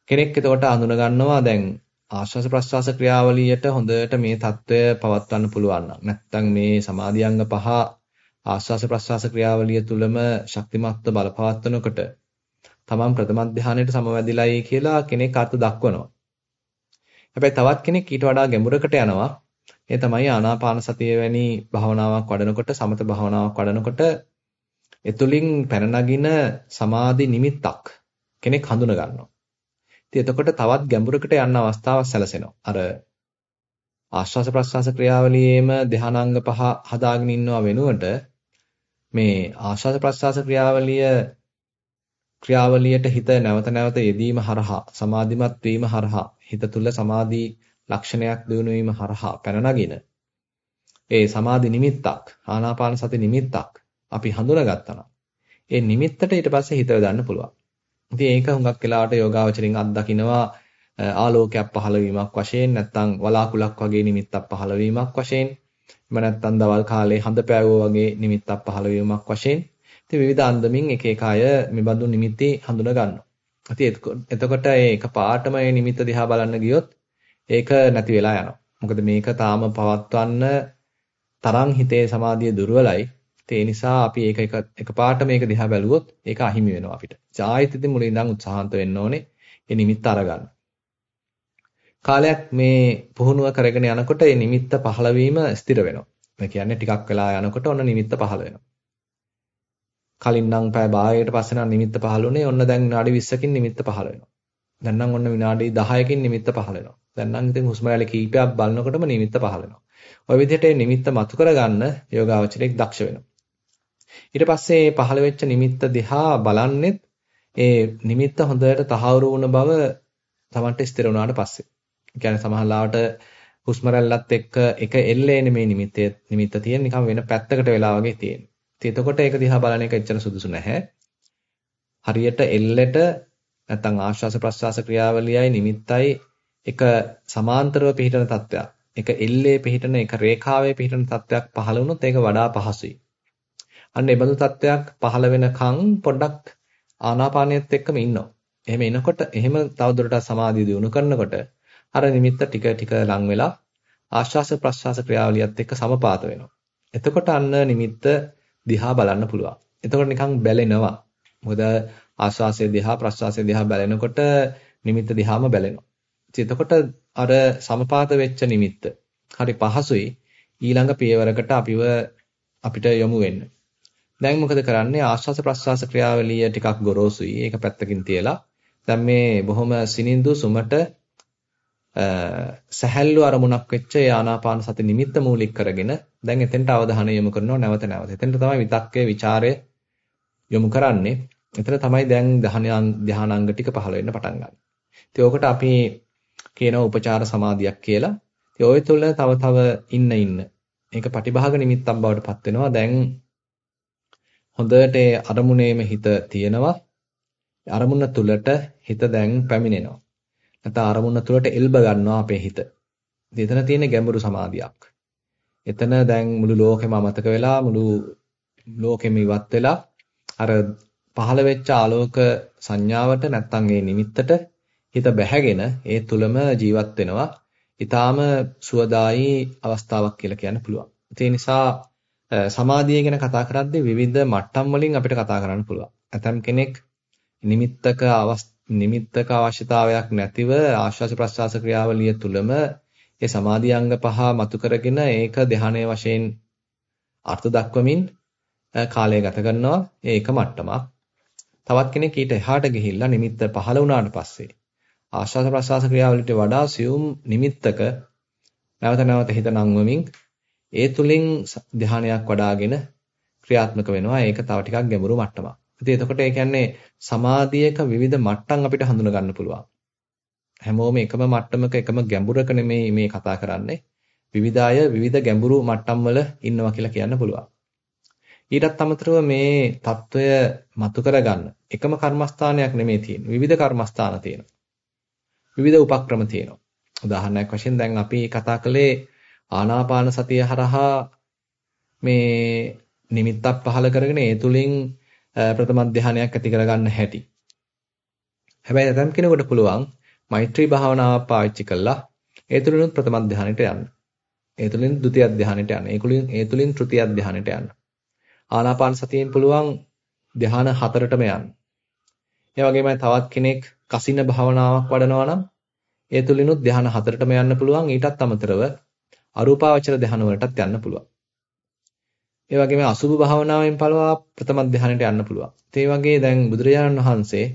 කෙනෙක් එතකොට අඳුන ගන්නවා දැන් ආශ්වාස ප්‍රශ්වාස ක්‍රියාවලියට හොඳට මේ తত্ত্বය පවත්වන්න පුළුවන් නම් නැත්නම් මේ සමාධියංග පහ ආශ්වාස ප්‍රශ්වාස ක්‍රියාවලිය තුලම ශක්තිමත්ව බලපවත්වනකොට තමන් ප්‍රථම ධානයට සමවැදිලායි කියලා කෙනෙක් අර්ථ දක්වනවා. හැබැයි තවත් කෙනෙක් ඊට වඩා ගැඹුරකට යනවා. ඒ තමයි ආනාපාන සතිය වැනි භාවනාවක් වඩනකොට සමත භාවනාවක් වඩනකොට එතුලින් පැන නගින සමාධි නිමිත්තක් කෙනෙක් හඳුන ගන්නවා. ඉතින් එතකොට තවත් ගැඹුරකට යන්න අවස්ථාවක් සැලසෙනවා. අර ආශ්වාස ප්‍රශ්වාස ක්‍රියාවලියේම ධානාංග පහ හදාගෙන ඉන්නව වෙනුවට මේ ආශ්වාස ප්‍රශ්වාස ක්‍රියාවලිය ක්‍රියාවලියට හිත නැවත නැවත යෙදීම හරහා සමාධිමත් වීම හරහා හිත තුල සමාධි ලක්ෂණයක් දිනු වීම හරහා පැන නගින ඒ සමාධි නිමිත්තක් ආනාපාන සති නිමිත්තක් අපි හඳුනාගත්තා නම් ඒ නිමිත්තට ඊට පස්සේ හිත යොදන්න පුළුවන්. ඉතින් ඒක හුඟක් වෙලාවට යෝගාවචරින් අත්දකින්නවා ආලෝකයක් පහළ වීමක් වශයෙන් නැත්නම් වලාකුලක් වගේ නිමිත්තක් පහළ වීමක් වශයෙන් එහෙම නැත්නම් දවල් කාලේ හඳ පෑවුවා වගේ නිමිත්තක් පහළ වීමක් වශයෙන් ඉතින් විවිධ අන්දමින් එක එක අය මෙබඳු නිමිති හඳුනා ගන්නවා. ඉතින් එතකොට ඒ එක පාටම මේ නිමිත්ත දිහා බලන්න ගියොත් ඒක නැති වෙලා යනවා. මොකද මේක තාම පවත්වන්න තරම් හිතේ සමාධිය දුර්වලයි. ඒ නිසා අපි ඒක එක එකපාරට මේක දිහා බැලුවොත් ඒක අහිමි වෙනවා අපිට. ආයෙත් ඉතින් මුලින් ඉඳන් උත්සාහන්ත වෙන්න ඕනේ. ඒ නිමිත්ත අරගන්න. කාලයක් මේ පුහුණුව කරගෙන යනකොට ඒ නිමිත්ත පහළ වීම ස්ථිර වෙනවා. ඒ කියන්නේ ටිකක් වෙලා යනකොට ඔන්න නිමිත්ත පහළ වෙනවා. කලින් නම් පැය භාගයකට පස්සේ නම් නිමිත්ත පහළ වුණේ. ඔන්න දැන් විනාඩි 20කින් නිමිත්ත පහළ වෙනවා. දැන් නම් ඔන්න විනාඩි 10කින් නිමිත්ත පහළ වෙනවා. දැන් නම් ඉතින් හුස්ම රැලි කීපයක් බලනකොටම නිමිත්ත පහළ වෙනවා. ওই විදිහට මේ නිමිත්ත මතු කරගන්න යෝගාවචරයක් දක්ෂ වෙනවා. ඊට පස්සේ පහළ වෙච්ච නිමිත්ත දිහා බලන්නෙත් ඒ නිමිත්ත හොඳට තහවුරු වුණ බව Tamanට ස්ථිර වුණාට පස්සේ. ඒ කියන්නේ සමහරවිට හුස්ම රැල්ලත් එක්ක එක එල්ලේ නෙමේ නිමිත්තේ නිමිත්ත තියෙන නිකන් වෙන පැත්තකට වෙලා වගේ තියෙන. ඉතින් එතකොට ඒක දිහා බලන එක එච්චර සුදුසු නැහැ. හරියට එල්ලෙට නැත්නම් ආශ්වාස ප්‍රශ්වාස ක්‍රියාවලියයි නිමිත්තයි එක සමාන්තරව පිහිටන තත්ත්වයක්. එක එල්ලේ පිහිටන එක රේඛාවේ පිහිටන තත්ත්වයක් පහළ වුණොත් ඒක වඩා පහසුයි. අන්න ඒ බඳු තත්ත්වයක් පහළ වෙනකන් පොඩ්ඩක් ආනාපානියත් එක්කම ඉන්නවා. එහෙම එනකොට එහෙම තවදුරටත් සමාධිය දියුණු කරනකොට අර නිමිත්ත ටික ටික ලං වෙලා ආශ්වාස ප්‍රශ්වාස ක්‍රියාවලියත් එක්ක සමපාත වෙනවා. එතකොට අන්න නිමිත්ත දිහා බලන්න පුළුවන්. එතකොට නිකන් බැලෙනවා. මොකද ආශ්වාසය දිහා ප්‍රශ්වාසය දිහා බැලෙනකොට නිමිත්ත දිහාම බැලෙනවා. එතකොට අර සමපාත වෙච්ච නිමිත්ත හරි පහසුයි ඊළඟ පියවරකට අපිව අපිට යොමු වෙන්න. දැන් මොකද කරන්නේ ආශ්වාස ප්‍රශ්වාස ක්‍රියාවලිය ටිකක් ගොරෝසුයි. ඒක පැත්තකින් තියලා දැන් මේ බොහොම සිනිඳු සුමට සැහැල්ලු අරමුණක් වෙච්ච ඒ ආනාපාන සති නිමිත්ත මූලික කරගෙන දැන් එතෙන්ට අවධානය යොමු කරනවා නැවත නැවත. එතෙන්ට තමයි විතක්කේ ਵਿਚාරය යොමු කරන්නේ. එතන තමයි දැන් ධානාංග ටික පහළ වෙන්න පටන් ගන්න. ඉතින් ඕකට අපි කියනවා උපචාර සමාධියක් කියලා. ඉතින් ওই තුල තව තව ඉන්න ඉන්න. ඒක පටිභාග නිමිත්තක් බවට පත් වෙනවා. දැන් හොඳට අරමුණේම හිත තියෙනවා. අරමුණ තුලට හිත දැන් පැමිණෙනවා. නැත්නම් අරමුණ තුලට එල්බ ගන්නවා අපේ හිත. එතන තියෙන ගැඹුරු සමාධියක්. එතන දැන් මුළු ලෝකෙම අමතක වෙලා මුළු ලෝකෙම ඉවත් වෙලා අර පහළ වෙච්ච ආලෝක සංඥාවට නැත්නම් ඒ නිමිත්තට හිත බැහැගෙන ඒ තුලම ජීවත් වෙනවා. ඊටාම සුවදායි අවස්ථාවක් කියලා කියන්න පුළුවන්. ඒ නිසා සමාධිය ගැන කතා කරද්දී විවිධ මට්ටම් වලින් අපිට කතා කරන්න පුළුවන්. ඇතම් කෙනෙක් නිමිත්තක නිමිත්තක අවශ්‍යතාවයක් නැතිව ආශ්වාස ප්‍රශ්වාස ක්‍රියාවලිය තුලම ඒ සමාධි අංග පහ මතු කරගෙන ඒක ධානයේ වශයෙන් අර්ථ දක්වමින් කාලය ගත කරනවා. ඒ එක මට්ටමක්. තවත් කෙනෙක් ඊට එහාට ගිහිල්ලා නිමිත්ත පහළ වුණාට පස්සේ ආශ්වාස ප්‍රශ්වාස ක්‍රියාවලට වඩා සියුම් නිමිත්තක නැවත නැවත හිත නංවමින් ඒ තුලින් ධානයක් වඩාගෙන ක්‍රියාත්මක වෙනවා. ඒක තව ටිකක් ගැඹුරු මට්ටමක්. ඉතින් එතකොට ඒ කියන්නේ සමාධියක විවිධ මට්ටම් අපිට හඳුනා ගන්න පුළුවන්. හැමෝම එකම මට්ටමක එකම ගැඹුරක නෙමෙයි මේ කතා කරන්නේ. විවිධාය විවිධ ගැඹුරු මට්ටම් වල ඉන්නවා කියලා කියන්න පුළුවන්. ඊටත් අමතරව මේ தত্ত্বය මතු කරගන්න එකම කර්මස්ථානයක් නෙමෙයි තියෙන්නේ. විවිධ කර්මස්ථාන තියෙනවා. විවිධ උපක්‍රම තියෙනවා. උදාහරණයක් වශයෙන් දැන් අපි කතා කළේ ආනාපාන සතිය හරහා මේ නිමිත්තක් පහල කරගෙන ඒ තුලින් ප්‍රථම ධානයක් ඇති කරගන්න හැටි. හැබැයි ඇතම් කෙනෙකුට පුළුවන් මෛත්‍රී භාවනාව පාවිච්චි කළා ඒ තුලිනුත් ප්‍රථම ධානයට යන්න. ඒ තුලින් ဒုတိ ය ධානයට යන්න. ඒ තුලින් ඒ තුලින් තෘතිය ධානයට යන්න. ආනාපාන සතියෙන් පුළුවන් ධාන හතරටම යන්න. ඒ වගේමයි තවත් කෙනෙක් කසින භාවනාවක් වඩනවා නම් ඒ තුලිනුත් ධාන හතරටම යන්න පුළුවන්. ඊටත් අමතරව අරූපාවචර ධාන වලටත් යන්න පුළුවන්. ඒ වගේම අසුභ භාවනාවෙන් පළවා ප්‍රථම ධානයට යන්න පුළුවන්. ඒ වගේ දැන් බුදුරජාණන් වහන්සේ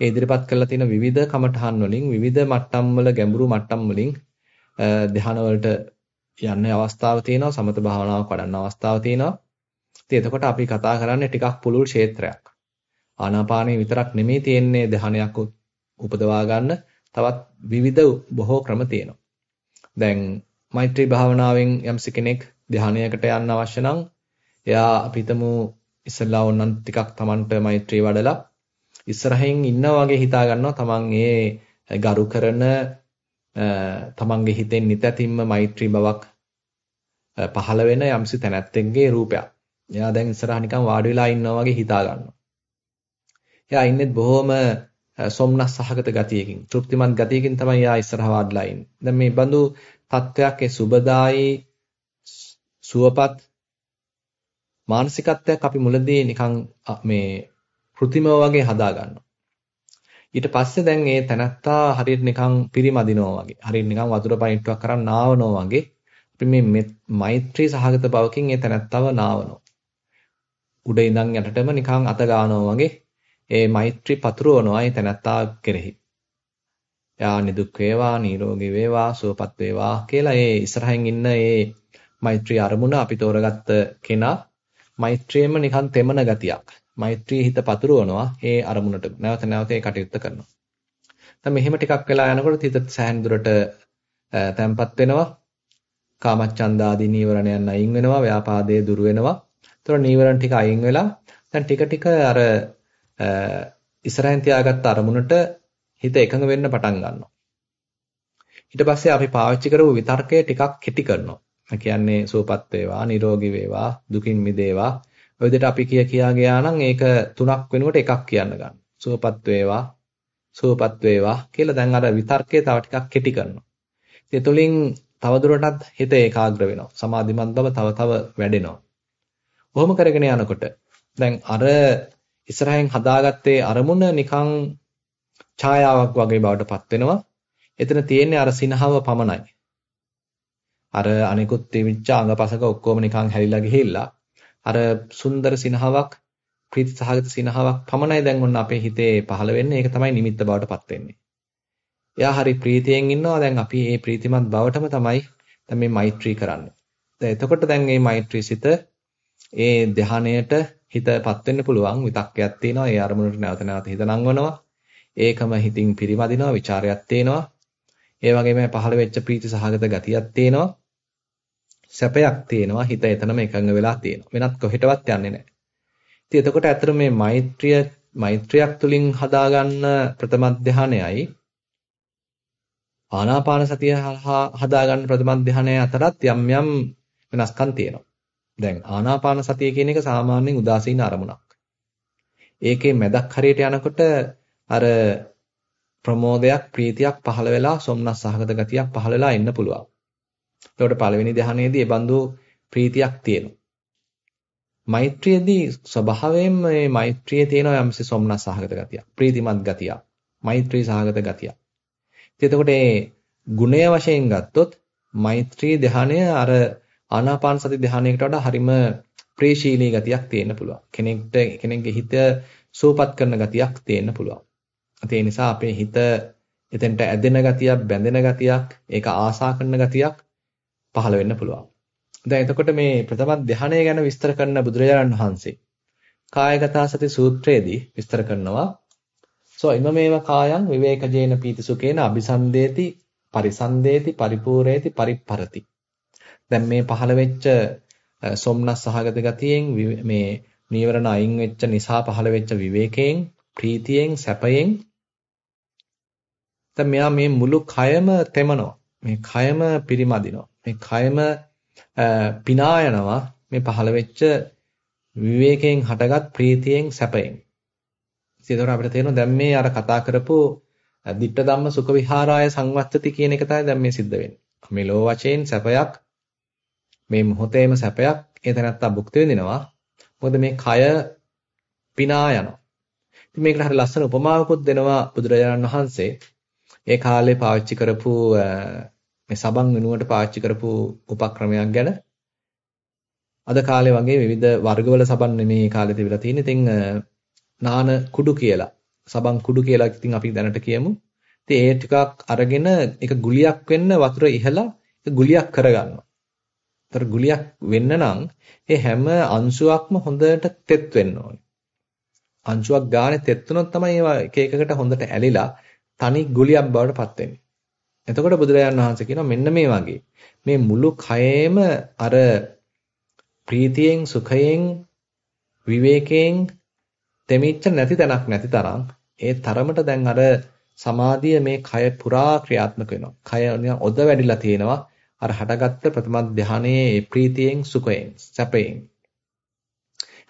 ඒ ඉදිරිපත් කරලා තියෙන විවිධ කමඨහන් වලින් විවිධ මට්ටම් වල ගැඹුරු මට්ටම් වලින් ධාන වලට යන්න අවස්ථාව තියෙනවා සමත භාවනාවක් වඩන්න අවස්ථාව තියෙනවා. ඉතින් එතකොට අපි කතා කරන්නේ ටිකක් පුළුල් ක්ෂේත්‍රයක්. ආනාපානෙ විතරක් නෙමෙයි තියෙන්නේ ධානයක් උපදවා ගන්න තවත් විවිධ බොහෝ ක්‍රම තියෙනවා. දැන් මෛත්‍රී භාවනාවෙන් යම්සි කෙනෙක් ධානයකට යන්න අවශ්‍ය නම් එයා අපි හිතමු ඉස්සෙල්ලා ඕනනම් ටිකක් Tamanට මෛත්‍රී වඩලා ඉස්සරහින් ඉන්නා වගේ හිතා ගන්නවා Taman ඒ ගරු කරන තමන්ගේ හිතෙන් නිතැතිම්ම මෛත්‍රී බවක් පහළ වෙන යම්සි තැනැත්තෙක්ගේ රූපයක්. එයා දැන් ඉස්සරහ නිකන් වාඩි වෙලා ඉන්නවා වගේ හිතා ගන්නවා. එයා ඉන්නේ බොහොම සොම්නස් සහගත ගතියකින්, තෘප්තිමත් ගතියකින් තමයි එයා ඉස්සරහ වාඩිලා ඉන්නේ. දැන් මේ බඳු තත්වයක් ඒ සුබදායි සුවපත් මානසිකත්වයක් අපි මුලදී නිකන් මේ કૃතිමව වගේ හදා ගන්නවා. ඊට පස්සේ දැන් මේ තනත්තා හරියට නිකන් පිරිමදිනවා වගේ. හරියට නිකන් වතුර පයින්ට්ටුවක් කරන් නාවනවා වගේ. අපි මේ මෛත්‍රී සහගත බවකින් මේ තනත්තව නාවනවා. උඩ ඉඳන් යටටම නිකන් අත ගන්නවා වගේ ඒ මෛත්‍රී පතුරවනවා මේ තනත්තා කෙරෙහි. යා නිදුක් වේවා, නිරෝගී වේවා, සුවපත් වේවා කියලා ඒ ඉස්සරහින් ඉන්න ඒ මෛත්‍රී අරමුණ අපි තෝරගත්ත කෙනා මෛත්‍රියෙම නිකන් තෙමන ගතියක්. මෛත්‍රී හිත පතුරවනවා ඒ අරමුණට. නැවත නැවත ඒ කටයුත්ත කරනවා. දැන් මෙහෙම ටිකක් වෙලා යනකොට හිත සෑහෙන දුරට තැම්පත් වෙනවා. කාමච්ඡන්ද ආදී නීවරණයන් අයින් වෙනවා. ව්‍යාපාදයේ දුර වෙනවා. ඒතර නීවරණ ටික අයින් වෙලා දැන් ටික ටික අර ඉස්සරහින් තියාගත්ත අරමුණට හිත එකඟ වෙන්න පටන් ගන්නවා. ඊට පස්සේ අපි පාවිච්චි කරපු විතර්කය ටිකක් කෙටි කරනවා. ඒ කියන්නේ සුවපත් වේවා, නිරෝගී වේවා, දුකින් මිදේවා. ඔය විදිහට අපි කිය කියා ගියා නම් ඒක තුනක් වෙනුවට එකක් කියන්න ගන්න. සුවපත් වේවා, සුවපත් වේවා කියලා දැන් අර විතර්කය තව ටිකක් කෙටි කරනවා. ඒ තුලින් තවදුරටත් හිත ඒකාග්‍ර වෙනවා. සමාධිමත් බව තව තව වැඩෙනවා. කොහොම කරගෙන යනකොට දැන් අර ඉස්සරහෙන් හදාගත්තේ අරමුණ නිකන් ඡායාවක් වගේ බවට පත් වෙනවා. එතන තියෙන්නේ අර සිනහව පමණයි. අර අනිකුත් තිවිච්ච අංගපසක ඔක්කොම නිකන් හැලිලා ගිහිල්ලා අර සුන්දර සිනහවක් ප්‍රීති සහගත සිනහවක් පමණයි දැන් ඔන්න අපේ හිතේ පහළ වෙන්නේ. ඒක තමයි නිමිත්ත බවට පත් වෙන්නේ. එයා හරි ප්‍රීතියෙන් ඉන්නවා. දැන් අපි මේ ප්‍රීතිමත් බවටම තමයි දැන් මේ මෛත්‍රී කරන්නේ. දැන් එතකොට දැන් මේ මෛත්‍රී සිත ඒ ධානයට හිතපත් වෙන්න පුළුවන් විතක්කයක් තියෙනවා. ඒ අරමුණට නැවත නැවත හිත නංවනවා. ඒකම හිතින් පිරිමදිනවා, ਵਿਚාරයක් තියෙනවා. ඒ වගේම පහළ වෙච්ච ප්‍රීති සහගත ගතියක් තියෙනවා. සැපයක් තියෙනවා. හිත එතනම එකඟ වෙලා තියෙනවා. වෙනත් කොහෙටවත් යන්නේ නැහැ. ඉතින් එතකොට ඇත්තට මේ මෛත්‍රිය මෛත්‍රියක් තුලින් හදාගන්න ප්‍රථම ධානයයි ආනාපාන සතිය හදාගන්න ප්‍රථම ධානය අතරත් යම් යම් වෙනස්කම් තියෙනවා. දැන් ආනාපාන සතිය කියන එක සාමාන්‍යයෙන් උදාසීන අරමුණක්. ඒකේ මැදක් හරියට යනකොට අර ප්‍රමෝදයක් ප්‍රීතියක් පහළ වෙලා සොම්නස් සහගත ගතියක් පහළ වෙලා ඉන්න පුළුවන්. එතකොට පළවෙනි ධ්‍යානයේදී ඒ බඳු ප්‍රීතියක් තියෙනවා. මෛත්‍රියේදී ස්වභාවයෙන්ම මේ මෛත්‍රියේ තියෙන යම්සි සොම්නස් සහගත ගතියක්, ප්‍රීතිමත් ගතියක්, මෛත්‍රී සහගත ගතියක්. ඉතින් එතකොට මේ ගුණය වශයෙන් ගත්තොත් මෛත්‍රී ධ්‍යානය අර ආනාපාන සති ධ්‍යානයකට වඩා හරිම ප්‍රේශීලී ගතියක් තියෙන්න පුළුවන්. කෙනෙක්ට කෙනෙක්ගේ හිත සූපත් කරන ගතියක් තියෙන්න පුළුවන්. ඒ නිසා අපේ හිත එතෙන්ට ඇදෙන ගතියක්, බැඳෙන ගතියක්, ඒක ආසා කරන ගතියක් පහළ වෙන්න පුළුවන්. දැන් එතකොට මේ ප්‍රථම ධානය ගැන විස්තර කරන බුදුරජාණන් වහන්සේ කායගත සති සූත්‍රයේදී විස්තර කරනවා සෝ ඉමමේව කායං විවේකජේන පීතිසුකේන අபிසන්දේති පරිසන්දේති පරිපූර්ණේති පරිප්පරති දැන් මේ පහළ වෙච්ච සොම්නස් සහගත ගතියෙන් මේ නීවරණ අයින් වෙච්ච නිසා පහළ වෙච්ච විවේකයෙන් ප්‍රීතියෙන් සැපයෙන් දැන් මෙයා මේ මුළු කයම තෙමනවා. මේ කයම පිරිමදිනවා. මේ කයම පිනායනවා මේ පහළ වෙච්ච විවේකයෙන් හටගත් ප්‍රීතියෙන් සැපයෙන්. ඉතින් අපිට තේරෙනවා දැන් මේ අර කතා කරපු ditta ධම්ම සුඛ විහාරාය සංවත්තති කියන එක තමයි දැන් මේ සිද්ධ වෙන්නේ. මේ ලෝ වශයෙන් සැපයක් මේ මොහොතේම සැපයක් ඒ තැනත්තා භුක්ති විඳිනවා. මොකද මේ කය පිනා යනවා. ඉතින් මේකට හරි ලස්සන උපමාවකුත් දෙනවා බුදුරජාණන් වහන්සේ. ඒ කාලේ පාවිච්චි කරපු මේ සබන් වෙනුවට පාවිච්චි කරපු උපක්‍රමයක් ගැන අද කාලේ වගේ විවිධ වර්ගවල සබන් නෙමේ කාලේ තිබිලා තියෙන්නේ. ඉතින් නාන කුඩු කියලා. සබන් කුඩු කියලා ඉතින් අපි දැනට කියමු. ඉතින් ඒ ටිකක් අරගෙන ඒක ගුලියක් වෙන්න වතුර ඉහලා ඒක ගුලියක් කරගන්නවා. ඒතර ගුලියක් වෙන්න නම් ඒ හැම අංශුවක්ම හොඳට තෙත් වෙන්න ඕනේ. අංශුවක් ගානේ තෙත් වුණොත් තමයි ඒවා එක එකකට හොඳට ඇලිලා තනි ගුලියක් බවට පත් වෙන්නේ. එතකොට බුදුරජාණන් වහන්සේ කියනවා මෙන්න මේ වගේ මේ මුළු කයේම අර ප්‍රීතියෙන් සුඛයෙන් විවේකයෙන් දෙමිච්ච නැති තැනක් නැති තරම් ඒ තරමට දැන් අර සමාධිය මේ කය පුරා ක්‍රියාත්මක වෙනවා. කය නිකන් ඔද වැඩිලා තියෙනවා. අර හටගත්ත ප්‍රථම ධානයේ ප්‍රීතියෙන් සුඛයෙන් සැපයෙන්.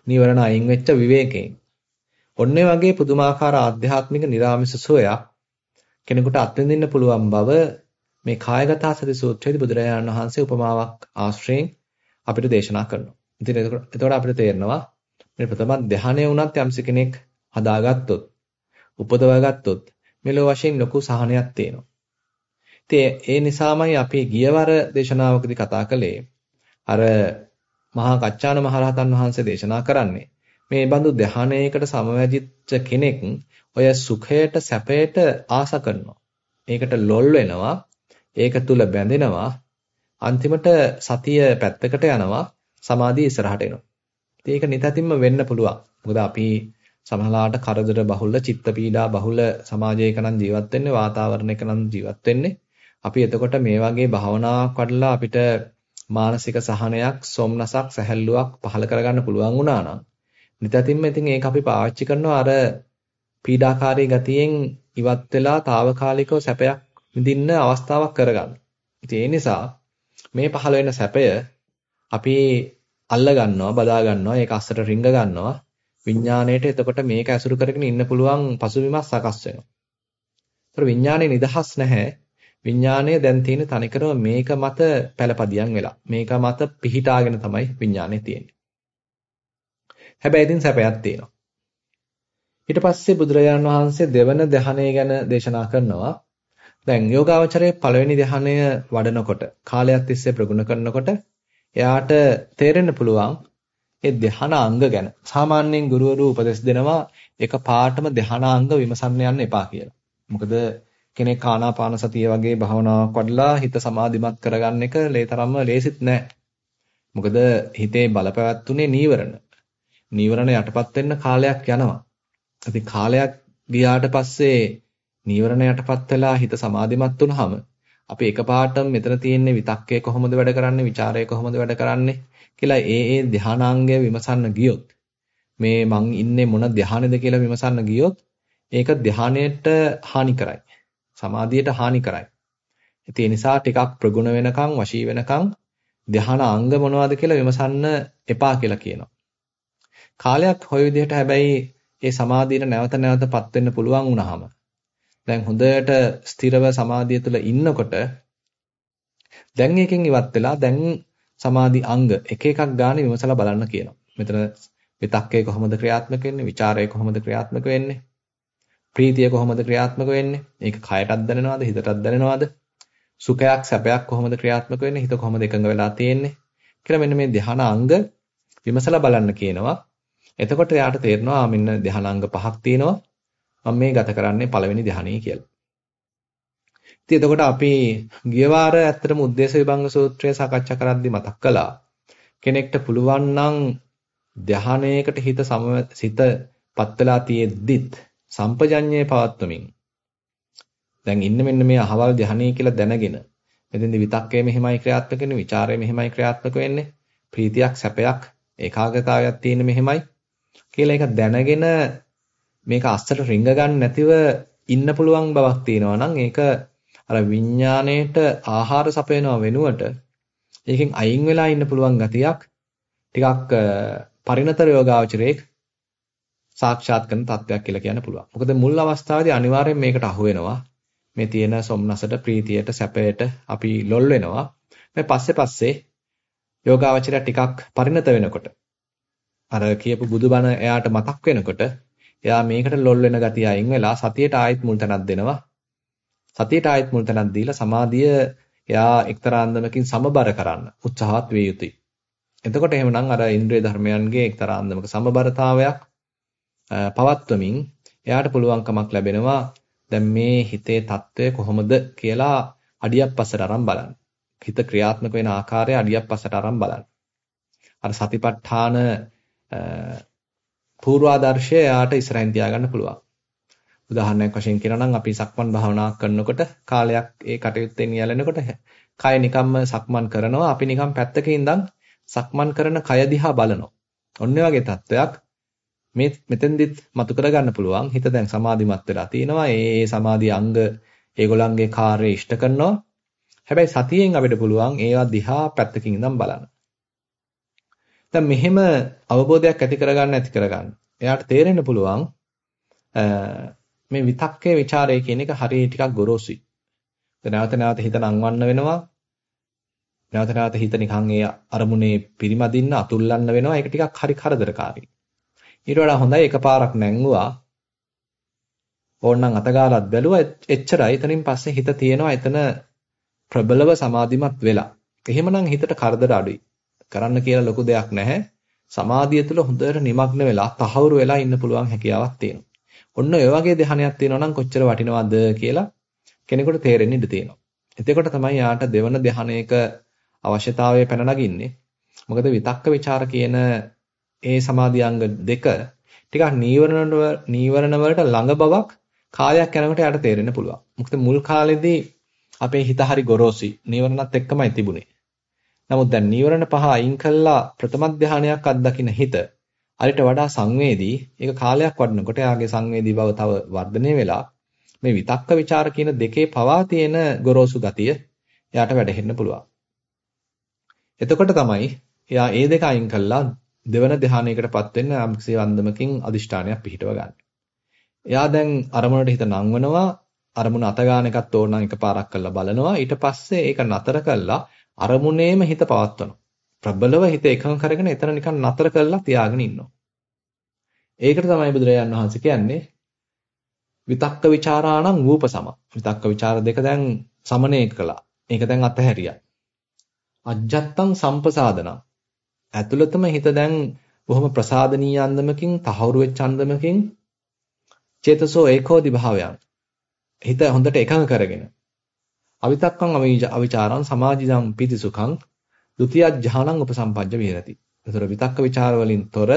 නිවරණ අයින් වෙච්ච විවේකයෙන්. ඔන්නේ වගේ පුදුමාකාර ආධ්‍යාත්මික නිර්ාමිස සෝයක් කෙනෙකුට අත්විඳින්න පුළුවන් බව මේ කායගත සති සූත්‍රයේදී බුදුරජාණන් වහන්සේ උපමාවක් ආශ්‍රයෙන් අපිට දේශනා කරනවා. ඉතින් එතකොට අපිට තේරෙනවා මේ ප්‍රථම ධානය වුණත් යම්ස කෙනෙක් හදාගත්තොත් උපදවාගත්තොත් මෙලෝ වශයෙන් ලොකු සහනයක් තියෙනවා. ඉතින් ඒ නිසාමයි අපි ගියවර දේශනාවකදී කතා කළේ අර මහා කච්චාන මහරහතන් වහන්සේ දේශනා කරන්නේ මේ බඳු ධානයකට සමවැදිච්ච කෙනෙක් ඔය සුඛයට සැපයට ආස කරනවා. ඒකට ලොල් වෙනවා. ඒක තුල බැඳෙනවා. අන්තිමට සතිය පැත්තකට යනවා. සමාධිය ඉස්සරහට එනවා. ඒක නිතතින්ම වෙන්න පුළුවන්. මොකද අපි සමහරලාට කරදර බහුල, චිත්ත පීඩා බහුල සමාජයක නම් ජීවත් වෙන්නේ, වාතාවරණයක නම් ජීවත් වෙන්නේ. අපි එතකොට මේ වගේ භාවනාවක් වඩලා අපිට මානසික සහනයක්, සොම්නසක්, සැහැල්ලුවක් පහළ කරගන්න පුළුවන් වුණා නම් නිතතින්ම ඉතින් ඒක අපි පාවිච්චි කරනවා අර පීඩාකාරී ගතියෙන් ඉවත් වෙලා తాවකාලිකව සැපයක් විඳින්න අවස්ථාවක් කරගන්න. ඉතින් ඒ නිසා මේ පහළ වෙන සැපය අපි අල්ල ගන්නවා, බදා ගන්නවා, ඒක අස්සට රිංග ගන්නවා. විඥාණයට එතකොට මේක ඇසුරු කරගෙන ඉන්න පුළුවන් පසුබිමක් සකස් වෙනවා. ඒතර විඥානේ නිදහස් නැහැ. විඥාණය දැන් තියෙන තනිකරම මේක මත පළපදියම් වෙලා. මේක මත පිහිටාගෙන තමයි විඥාණය තියෙන්නේ. හැබැයි ඉතින් සැපයක් තියෙනවා. ඊට පස්සේ බුදුරජාණන් වහන්සේ දෙවන ධ්‍යානය ගැන දේශනා කරනවා. දැන් යෝගාවචරයේ පළවෙනි ධ්‍යානය වඩනකොට කාලයක් තිස්සේ ප්‍රගුණ කරනකොට එයාට තේරෙන්න පුළුවන් ඒ ධ්‍යානාංග ගැන. සාමාන්‍යයෙන් ගුරුවරු උපදෙස් දෙනවා එක පාටම ධ්‍යානාංග විමසන්න යන්න එපා කියලා. මොකද කෙනෙක් ආනාපාන සතිය වගේ භාවනාවක් වඩලා හිත සමාධිමත් කරගන්න එක ලේතරම්ම ලේසිත් නෑ. මොකද හිතේ බලපැවැත්තුනේ නීවරණ. නීවරණ යටපත් වෙන්න කාලයක් යනවා. ඉතින් කාලයක් ගියාට පස්සේ නීවරණ යටපත් වෙලා හිත සමාධිමත් වුනහම අපි එකපාරටම මෙතන තියෙන විතක්කය කොහොමද වැඩ කරන්නේ, ਵਿਚාරය කොහොමද වැඩ කරන්නේ කියලා ඒ ඒ ධානාංගය විමසන්න ගියොත් මේ මං ඉන්නේ මොන ධානයේද කියලා විමසන්න ගියොත් ඒක ධානයට හානි කරයි. සමාධියට හානි කරයි. ඉතින් ඒ නිසා ටිකක් ප්‍රගුණ වෙනකන් වශී වෙනකන් ධ්‍යාන අංග මොනවද කියලා විමසන්න එපා කියලා කියනවා. කාලයක් හොය විදිහට හැබැයි ඒ සමාධියට නැවත නැවතපත් වෙන්න පුළුවන් වුණාම දැන් හොඳට ස්ථිරව සමාධිය තුළ ඉන්නකොට දැන් එකෙන් ඉවත් වෙලා දැන් සමාධි අංග එක එකක් ගානේ විමසලා බලන්න කියනවා. මෙතන විතක්කේ කොහොමද ක්‍රියාත්මක වෙන්නේ? ਵਿਚාරය කොහොමද ක්‍රියාත්මක වෙන්නේ? ප්‍රීතිය කොහොමද ක්‍රියාත්මක වෙන්නේ? ඒක කයටත් දැනෙනවද? හිතටත් දැනෙනවද? සුඛයක් සැපයක් කොහොමද ක්‍රියාත්මක වෙන්නේ? හිත කොහොමද එකඟ වෙලා තියෙන්නේ? කියලා මෙන්න මේ ධ්‍යාන අංග විමසලා බලන්න කියනවා. එතකොට එයාට තේරෙනවා මෙන්න ධ්‍යාන අංග පහක් තියෙනවා. මම මේ ගත කරන්නේ පළවෙනි ධ්‍යානයේ කියලා. ඉතින් එතකොට අපි ගිය වාර ඇත්තටම උද්දේශ විභංග සූත්‍රය සාකච්ඡා කරද්දී මතක් කළා. කෙනෙක්ට පුළුවන් නම් ධ්‍යානයකට හිත සම සිත පත් වෙලා තියෙද්දිත් සම්පජඤ්ඤය පවත්වමින්. දැන් ඉන්න මෙන්න මේ අහවල් ධ්‍යානයේ කියලා දැනගෙන මෙතෙන්දි විතක්කය මෙහෙමයි ක්‍රියාත්මක වෙන්නේ ਵਿਚාරය මෙහෙමයි ක්‍රියාත්මක වෙන්නේ ප්‍රීතියක් සැපයක් ඒකාග්‍රතාවයක් තියෙන මෙහෙමයි කියලා ඒක දැනගෙන මේක අස්සට රිංග ගන්න නැතිව ඉන්න පුළුවන් බවක් තියෙනවා නම් ඒක අර විඥාණයට ආහාර සපයනවා වෙනුවට ඒකෙන් අයින් වෙලා ඉන්න පුළුවන් ගතියක් ටිකක් පරිණතර යෝගාවචරයේ සාක්ෂාත් කරන තත්වයක් කියලා කියන්න පුළුවන්. මොකද මුල් අවස්ථාවේදී අනිවාර්යෙන් මේකට අහු වෙනවා. මේ තියෙන සොම්නසට, ප්‍රීතියට, සැපයට අපි ලොල් වෙනවා. මේ පස්සේ පස්සේ යෝගාවචරය ටිකක් පරිණත වෙනකොට අර කියපු බුදුබණ එයාට මතක් වෙනකොට එයා මේකට ලොල් වෙන ගතිය අයින් වෙලා සතියට ආයෙත් මුල් තැනක් දෙනවා. සතියට ආයෙත් මුල් තැනක් දීලා සමාධිය එයා එක්තරා අන්දමකින් සමබර කරන්න උත්සාහවත් විය යුතුයි. එතකොට එහෙමනම් අර ඉන්ද්‍රිය ධර්මයන්ගේ එක්තරා අන්දමක සමබරතාවයක් පවත්වමින් එයාට පුළුවන්කමක් ලැබෙනවා දැන් මේ හිතේ తত্ত্বය කොහොමද කියලා අඩියක් පස්සට අරන් බලන්න. හිත ක්‍රියාත්මක වෙන ආකාරය අඩියක් පස්සට අරන් බලන්න. අර සතිපට්ඨාන පූර්වාදර්ශය එයාට ඉස්සරහින් තියාගන්න පුළුවන්. උදාහරණයක් වශයෙන් කියනවා නම් අපි සක්මන් භාවනා කරනකොට කාලයක් ඒ කටයුත්තෙන් යැලෙනකොට කය නිකම්ම සක්මන් කරනවා අපි නිකම් පැත්තක ඉඳන් සක්මන් කරන කය දිහා බලනවා. ඔන්න වගේ තත්වයක් මේ මෙතෙන්දිත් මතු කරගන්න පුළුවන්. හිත දැන් සමාධිමත් වෙලා තිනවා. ඒ සමාධි අංග ඒගොල්ලන්ගේ කාර්යය ඉෂ්ට කරනවා. හැබැයි සතියෙන් අපිට පුළුවන් ඒවා දිහා පැත්තකින් ඉඳන් බලන්න. දැන් මෙහෙම අවබෝධයක් ඇති කරගන්න ඇති කරගන්න. එයාට තේරෙන්න පුළුවන් මේ විතක්කේ ਵਿਚාරය කියන එක හරිය ටිකක් ගොරෝසුයි. නැවත නැවත හිත නංවන්න වෙනවා. නැවත නැවත හිත නිකන් ඒ අරමුණේ පිරිමදින්න අතුල්ලන්න වෙනවා. ඒක ටිකක් හරි කරදරකාරී. ඊට වඩා හොඳයි එකපාරක් නැංගුවා. ඕන්නම් අතගාලත් බැලුවා එච්චරයි. එතනින් පස්සේ හිත තියෙනවා එතන ප්‍රබලව සමාධිමත් වෙලා. එහෙමනම් හිතට කරදර අඩුයි. කරන්න කියලා ලොකු දෙයක් නැහැ. සමාධිය තුළ හොඳට নিমগ্ন වෙලා තහවුරු වෙලා ඉන්න පුළුවන් හැකියාවක් තියෙනවා. ඔන්න ඔය වගේ ධහනයක් තියෙනවා නම් කොච්චර වටිනවද කියලා කෙනෙකුට තේරෙන්න ඉඩ තියෙනවා. එතකොට තමයි යාට දෙවන ධහනයක අවශ්‍යතාවය පැන නගින්නේ. මොකද විතක්ක ਵਿਚාර කියන ඒ සමාධි අංග දෙක ටිකක් නීවරණ නීවරණ වලට ළඟ බවක් කාලයක් යනකොට යාට තේරෙන්න පුළුවන්. මොකද මුල් කාලෙදී අපේ හිත හරි ගොරෝසුයි. නීවරණත් එක්කමයි තිබුණේ. නමුත් දැන් නීවරණ පහ අයින් කළා ප්‍රථම ධානයක් අත්දකින්න හිත අරිට වඩා සංවේදී ඒක කාලයක් වඩනකොට එයාගේ සංවේදී බව තව වර්ධනය වෙලා මේ විතක්ක ਵਿਚාර කියන දෙකේ පවා තියෙන ගොරෝසු ගතිය එයාට වැටහෙන්න පුළුවන්. එතකොට තමයි එයා ඒ දෙක අයින් කළා දෙවන ධානයකටපත් වෙන්න යම්කිසි වන්දමකින් අදිෂ්ඨානයක් පිහිටව ගන්න. එයා දැන් අරමුණට හිත නංවනවා අරමුණ අත ගන්න එකත් ඕනනම් එකපාරක් කරලා බලනවා ඊට පස්සේ ඒක නතර කරලා අරමුණේම හිත පවත්වනවා. ප්‍රබලව හිත එකඟ කරගෙන එතන නිකන් නතර කරලා තියාගෙන ඉන්නවා. ඒකට තමයි බුදුරජාණන් වහන්සේ කියන්නේ විතක්ක ਵਿਚාරාණං වූප සම. විතක්ක ਵਿਚාර දෙක දැන් සමනය කළා. ඒක දැන් අතහැරියා. අජ්ජත්තං සම්පසාදනං. ඇතුළතම හිත දැන් බොහොම ප්‍රසාදනීය අන්දමකින් තහවුරු වෙච්ච අන්දමකින් චේතසෝ ඒකෝදි භාවයන් හිත හොඳට එකඟ කරගෙන අවිතක්කං අවිචාරං සමාජිදම් පිතිසුඛං ဒ ුතිය ඥානං උපසම්පජ්ජ විහෙරති. ඒතර විතක්ක ਵਿਚාර වලින් තොර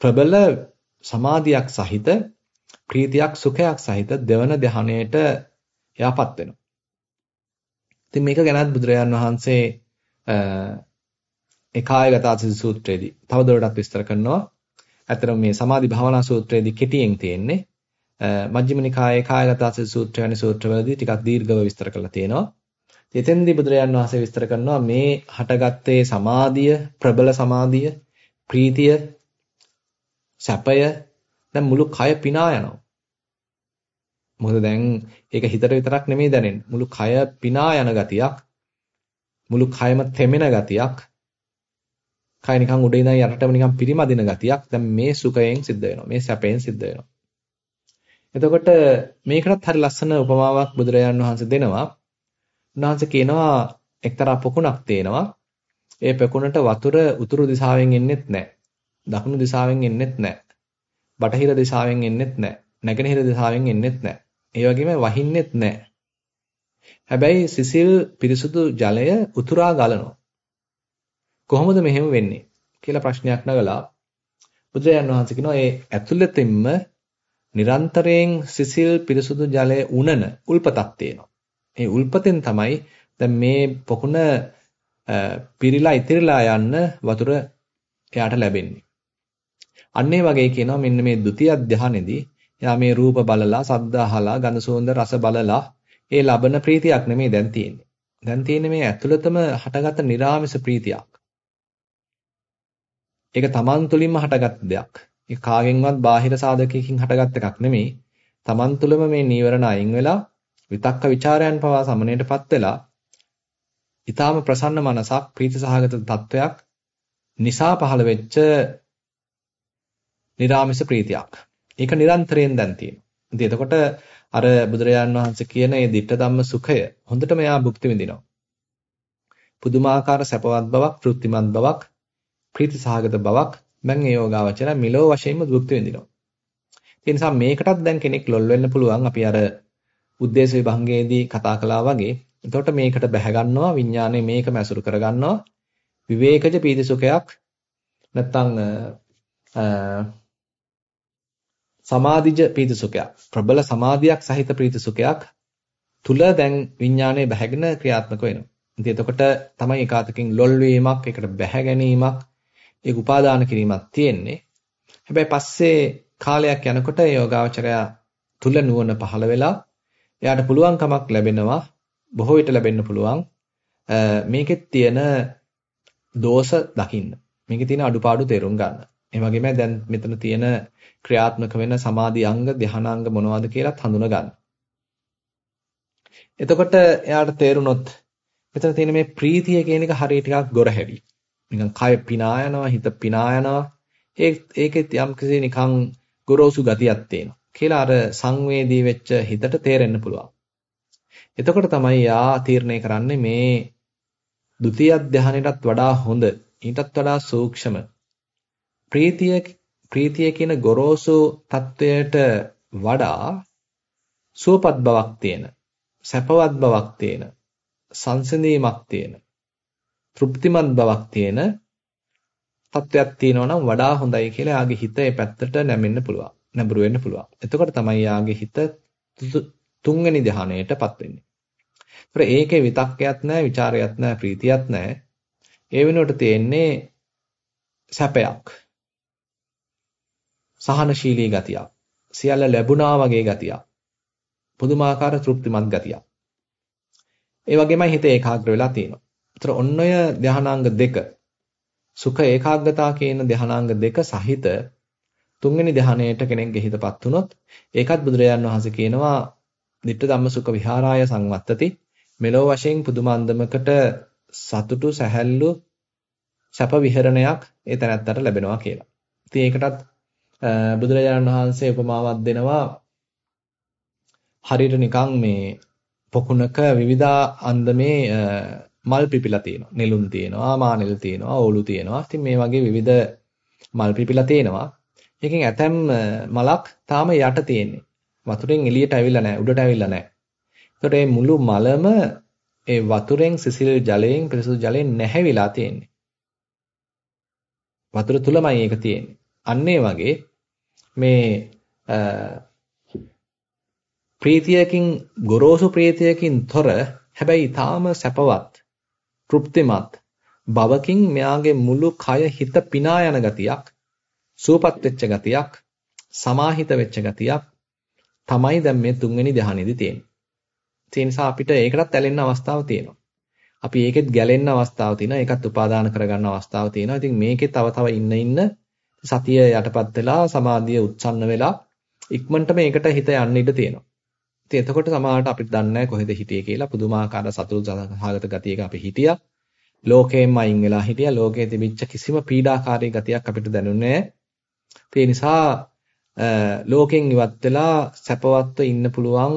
ප්‍රබල සමාධියක් සහිත ප්‍රීතියක් සුඛයක් සහිත දෙවන ධහණයට යාපත් වෙනවා. ඉතින් මේක ගැනත් බුදුරජාන් වහන්සේ ඒ කායගත සූත්‍රයේදී තවදුරටත් විස්තර කරනවා. ඇත්තටම මේ සමාධි භාවනා සූත්‍රයේදී කෙටියෙන් තියෙන්නේ. මජ්ක්‍ධිම නිකායේ කායගත සූත්‍රය වැනි සූත්‍රවලදී ටිකක් දීර්ඝව විස්තර කරලා තියෙනවා. එතෙන්දී බුදුරජාන් වහන්සේ විස්තර කරනවා මේ හටගත්තේ සමාධිය, ප්‍රබල සමාධිය, ප්‍රීතිය, සැපය දැන් මුළු කය පිනා යනවා. මොකද දැන් ඒක හිතට විතරක් නෙමෙයි දැනෙන්නේ. මුළු කය පිනා යන ගතියක්, මුළු කයම තෙමෙන ගතියක්, කය නිකන් උඩ ඉඳන් යටටම නිකන් පිරිමදින ගතියක් දැන් මේ සුඛයෙන් සිද්ධ වෙනවා. මේ සැපයෙන් සිද්ධ වෙනවා. එතකොට මේකටත් හරි ලස්සන උපමාවක් බුදුරජාණන් වහන්සේ දෙනවා. උන්වහන්සේ කියනවා එක්තරා පොකුණක් තේනවා. ඒ පොකුණට වතුර උතුරු දිශාවෙන් එන්නෙත් නැහැ. දකුණු දිශාවෙන් එන්නෙත් නැහැ. බටහිර දිශාවෙන් එන්නෙත් නැහැ. නැගෙනහිර දිශාවෙන් එන්නෙත් නැහැ. ඒ වගේම වහින්නෙත් නැහැ. හැබැයි සිසිල් පිරිසුදු ජලය උතුරා ගලනවා. කොහොමද මෙහෙම වෙන්නේ කියලා ප්‍රශ්නයක් නගලා බුදුරජාන් වහන්සේ කියනවා ඒ ඇතුළතින්ම නිරන්තරයෙන් සිසිල් පිරිසුදු ජලය උනන උල්පතක් තියෙනවා. ඒ උල්පතෙන් තමයි දැන් මේ පොකුණ පිරීලා ඉතිරිලා යන්න වතුර එයාට ලැබෙන්නේ. අන්න ඒ වගේ කියනවා මෙන්න මේ ဒ ුතිය ධානයේදී එයා මේ රූප බලලා, ශබ්ද අහලා, ගඳ සුවඳ රස බලලා ඒ ලබන ප්‍රීතියක් නෙමෙයි දැන් තියෙන්නේ. දැන් තියෙන්නේ මේ ඇතුළතම හටගත් නිර්ාමස ප්‍රීතියක්. ඒක තමන් තුළින්ම හටගත් දෙයක්. ඒ කාගෙන්වත් බාහිර සාධකයකින් හටගත් එකක් නෙමෙයි. තමන් තුළම මේ නීවරණ අයින් වෙලා විතක්ක ਵਿਚාරයන් පවා සමනයටපත් වෙලා ඊටාම ප්‍රසන්න මනසක් ප්‍රීතිසහගත තත්වයක් නිසා පහළ වෙච්ච නිරාමිස ප්‍රීතියක්. ඒක නිරන්තරයෙන් දැන් තියෙනවා. ඉතින් එතකොට අර බුදුරජාන් වහන්සේ කියන මේ ditta ධම්ම සුඛය හොඳටම එයා භුක්ති විඳිනවා. පුදුමාකාර සැපවත් බවක්, තෘප්තිමත් බවක්, ප්‍රීතිසහගත බවක් මම ඒ යෝගාවචර මිලෝ වශයෙන්ම භුක්ති විඳිනවා. ඒ නිසා මේකටත් දැන් කෙනෙක් ලොල් වෙන්න පුළුවන්. අපි අර උද්දේශ විභංගයේදී කතා කළා වගේ. එතකොට මේකට බැහැ ගන්නවා විඥානය මේකම ඇසුරු කර ගන්නවා. විවේකජ පීති සුඛයක් නැත්තම් සමාධිජ ප්‍රීති සුඛයක් ප්‍රබල සමාධියක් සහිත ප්‍රීති සුඛයක් තුල දැන් විඥානයේ බැහැගෙන ක්‍රියාත්මක වෙනවා. ඉතින් එතකොට තමයි ඒකාතකින් ලොල් වීමක්, ඒකට බැහැ ගැනීමක්, ඒක උපාදාන කිරීමක් තියෙන්නේ. හැබැයි පස්සේ කාලයක් යනකොට ඒ යෝගාවචරය තුල නුවණ පහළ වෙලා එයාට පුළුවන්කමක් ලැබෙනවා බොහෝ විට ලැබෙන්න පුළුවන් මේකෙත් තියෙන දෝෂ දකින්න. මේකේ තියෙන අඩුපාඩු තේරුම් ගන්න. ඒ වගේම දැන් මෙතන තියෙන ක්‍රියාත්මක වෙන සමාධි අංග ධානාංග මොනවද කියලාත් හඳුන ගන්න. එතකොට එයාට තේරුනොත් මෙතන තියෙන මේ ප්‍රීතිය කියන එක හරිය ටිකක් ගොරහැවි. නිකන් කය පිනා යනවා, හිත පිනා යනවා. ඒ ඒකෙත් යම්කිසි නිකන් ගොරෝසු ගතියක් තියෙනවා. කියලා අර සංවේදී වෙච්ච හිතට තේරෙන්න පුළුවන්. එතකොට තමයි යා තීරණය කරන්නේ මේ ဒုတိ ය ධානයටත් වඩා හොඳ, ඊටත් වඩා සූක්ෂම ප්‍රීතිය ප්‍රීතිය කියන ගොරෝසු තත්වයට වඩා සුවපත් බවක් තියෙන සැපවත් බවක් තියෙන සංසිඳීමක් තියෙන තෘප්තිමත් බවක් තියෙන තත්වයක් තියෙනවා නම් වඩා හොඳයි කියලා යාගේ හිත ඒ පැත්තට නැමෙන්න පුළුවන් නැඹුරු වෙන්න පුළුවන් එතකොට තමයි යාගේ හිත තුන්වෙනි ධ්‍යානයටපත් වෙන්නේ ඒතර ඒකේ විතක්කයක් නැහැ ਵਿਚාරයක් නැහැ ප්‍රීතියක් නැහැ ඒ වෙනුවට තියෙන්නේ සැපයක් සහනශීලී ගතියක්. සියල්ල ලැබුණා වගේ ගතියක්. පුදුමාකාර තෘප්තිමත් ගතියක්. ඒ වගේමයි හිත ඒකාග්‍ර වෙලා තියෙනවා. ඒතර ඔන්න ඔය ධානාංග දෙක සුඛ ඒකාග්‍රතා කියන ධානාංග දෙක සහිත තුන්වෙනි ධානයේට කෙනෙක්ගේ හිතපත් වුනොත් ඒකත් බුදුරජාන් වහන්සේ කියනවා ditta ධම්ම සුඛ විහාරාය සංවත්තති මෙලෝ වශයෙන් පුදුම අන්දමකට සතුටු සැහැල්ලු සැප විහරණයක් ඒ තැනැත්තට ලැබෙනවා කියලා. ඉතින් ඒකටත් බුදුරජාණන් වහන්සේ උපමාවක් දෙනවා හරියට නිකන් මේ පොකුණක විවිධා අන්දමේ මල් පිපිලා තියෙනවා. නෙළුම් තියෙනවා, මානෙල් තියෙනවා, ඕලු තියෙනවා. ඉතින් මේ වගේ විවිධ මල් පිපිලා තියෙනවා. ඒකෙන් ඇතැම් මලක් තාම යට තියෙන්නේ. වතුරෙන් එළියට ඇවිල්ලා නැහැ, උඩට ඇවිල්ලා නැහැ. ඒතකොට මේ මුළු මලම ඒ වතුරෙන් සිසිල් ජලයෙන් පිරිසුදු ජලයෙන් නැහැවිලා තියෙන්නේ. වතුර තුලමයි ඒක තියෙන්නේ. අන්න වගේ මේ ප්‍රීතියකින් ගොරෝසු ප්‍රීතියකින් තොර හැබැයි ඊටාම සැපවත් තෘප්තිමත් බවකින් මෙයාගේ මුළු කය හිත පිනා යන ගතියක් සූපත් වෙච්ච ගතියක් සමාහිත වෙච්ච ගතියක් තමයි දැන් මේ තුන්වෙනි ධ්‍යානෙදි තියෙන්නේ. ඒ නිසා අපිට ඒකටත් ඇලෙන්න අවස්ථාව තියෙනවා. අපි ඒකෙත් ගැලෙන්න අවස්ථාව තියෙනවා. ඒකත් උපාදාන කරගන්න අවස්ථාව තියෙනවා. ඉතින් මේකේ තව තව ඉන්න ඉන්න සතිය යටපත් වෙලා සමාධිය උත්සන්න වෙලා ඉක්මනට මේකට හිත යන්න ඉඩ තියෙනවා. ඉතින් එතකොට සමහරට අපිට දන්නේ කොහෙද හිටියේ කියලා පුදුමාකාර සතුටු සහගත ගතියක අපි හිටියා. ලෝකයෙන්ම අයින් වෙලා හිටියා. ලෝකයේ තිබිච්ච කිසිම පීඩාකාරී ගතියක් අපිට දැනුනේ නැහැ. නිසා ලෝකෙන් ඉවත් වෙලා සැපවත්ව ඉන්න පුළුවන්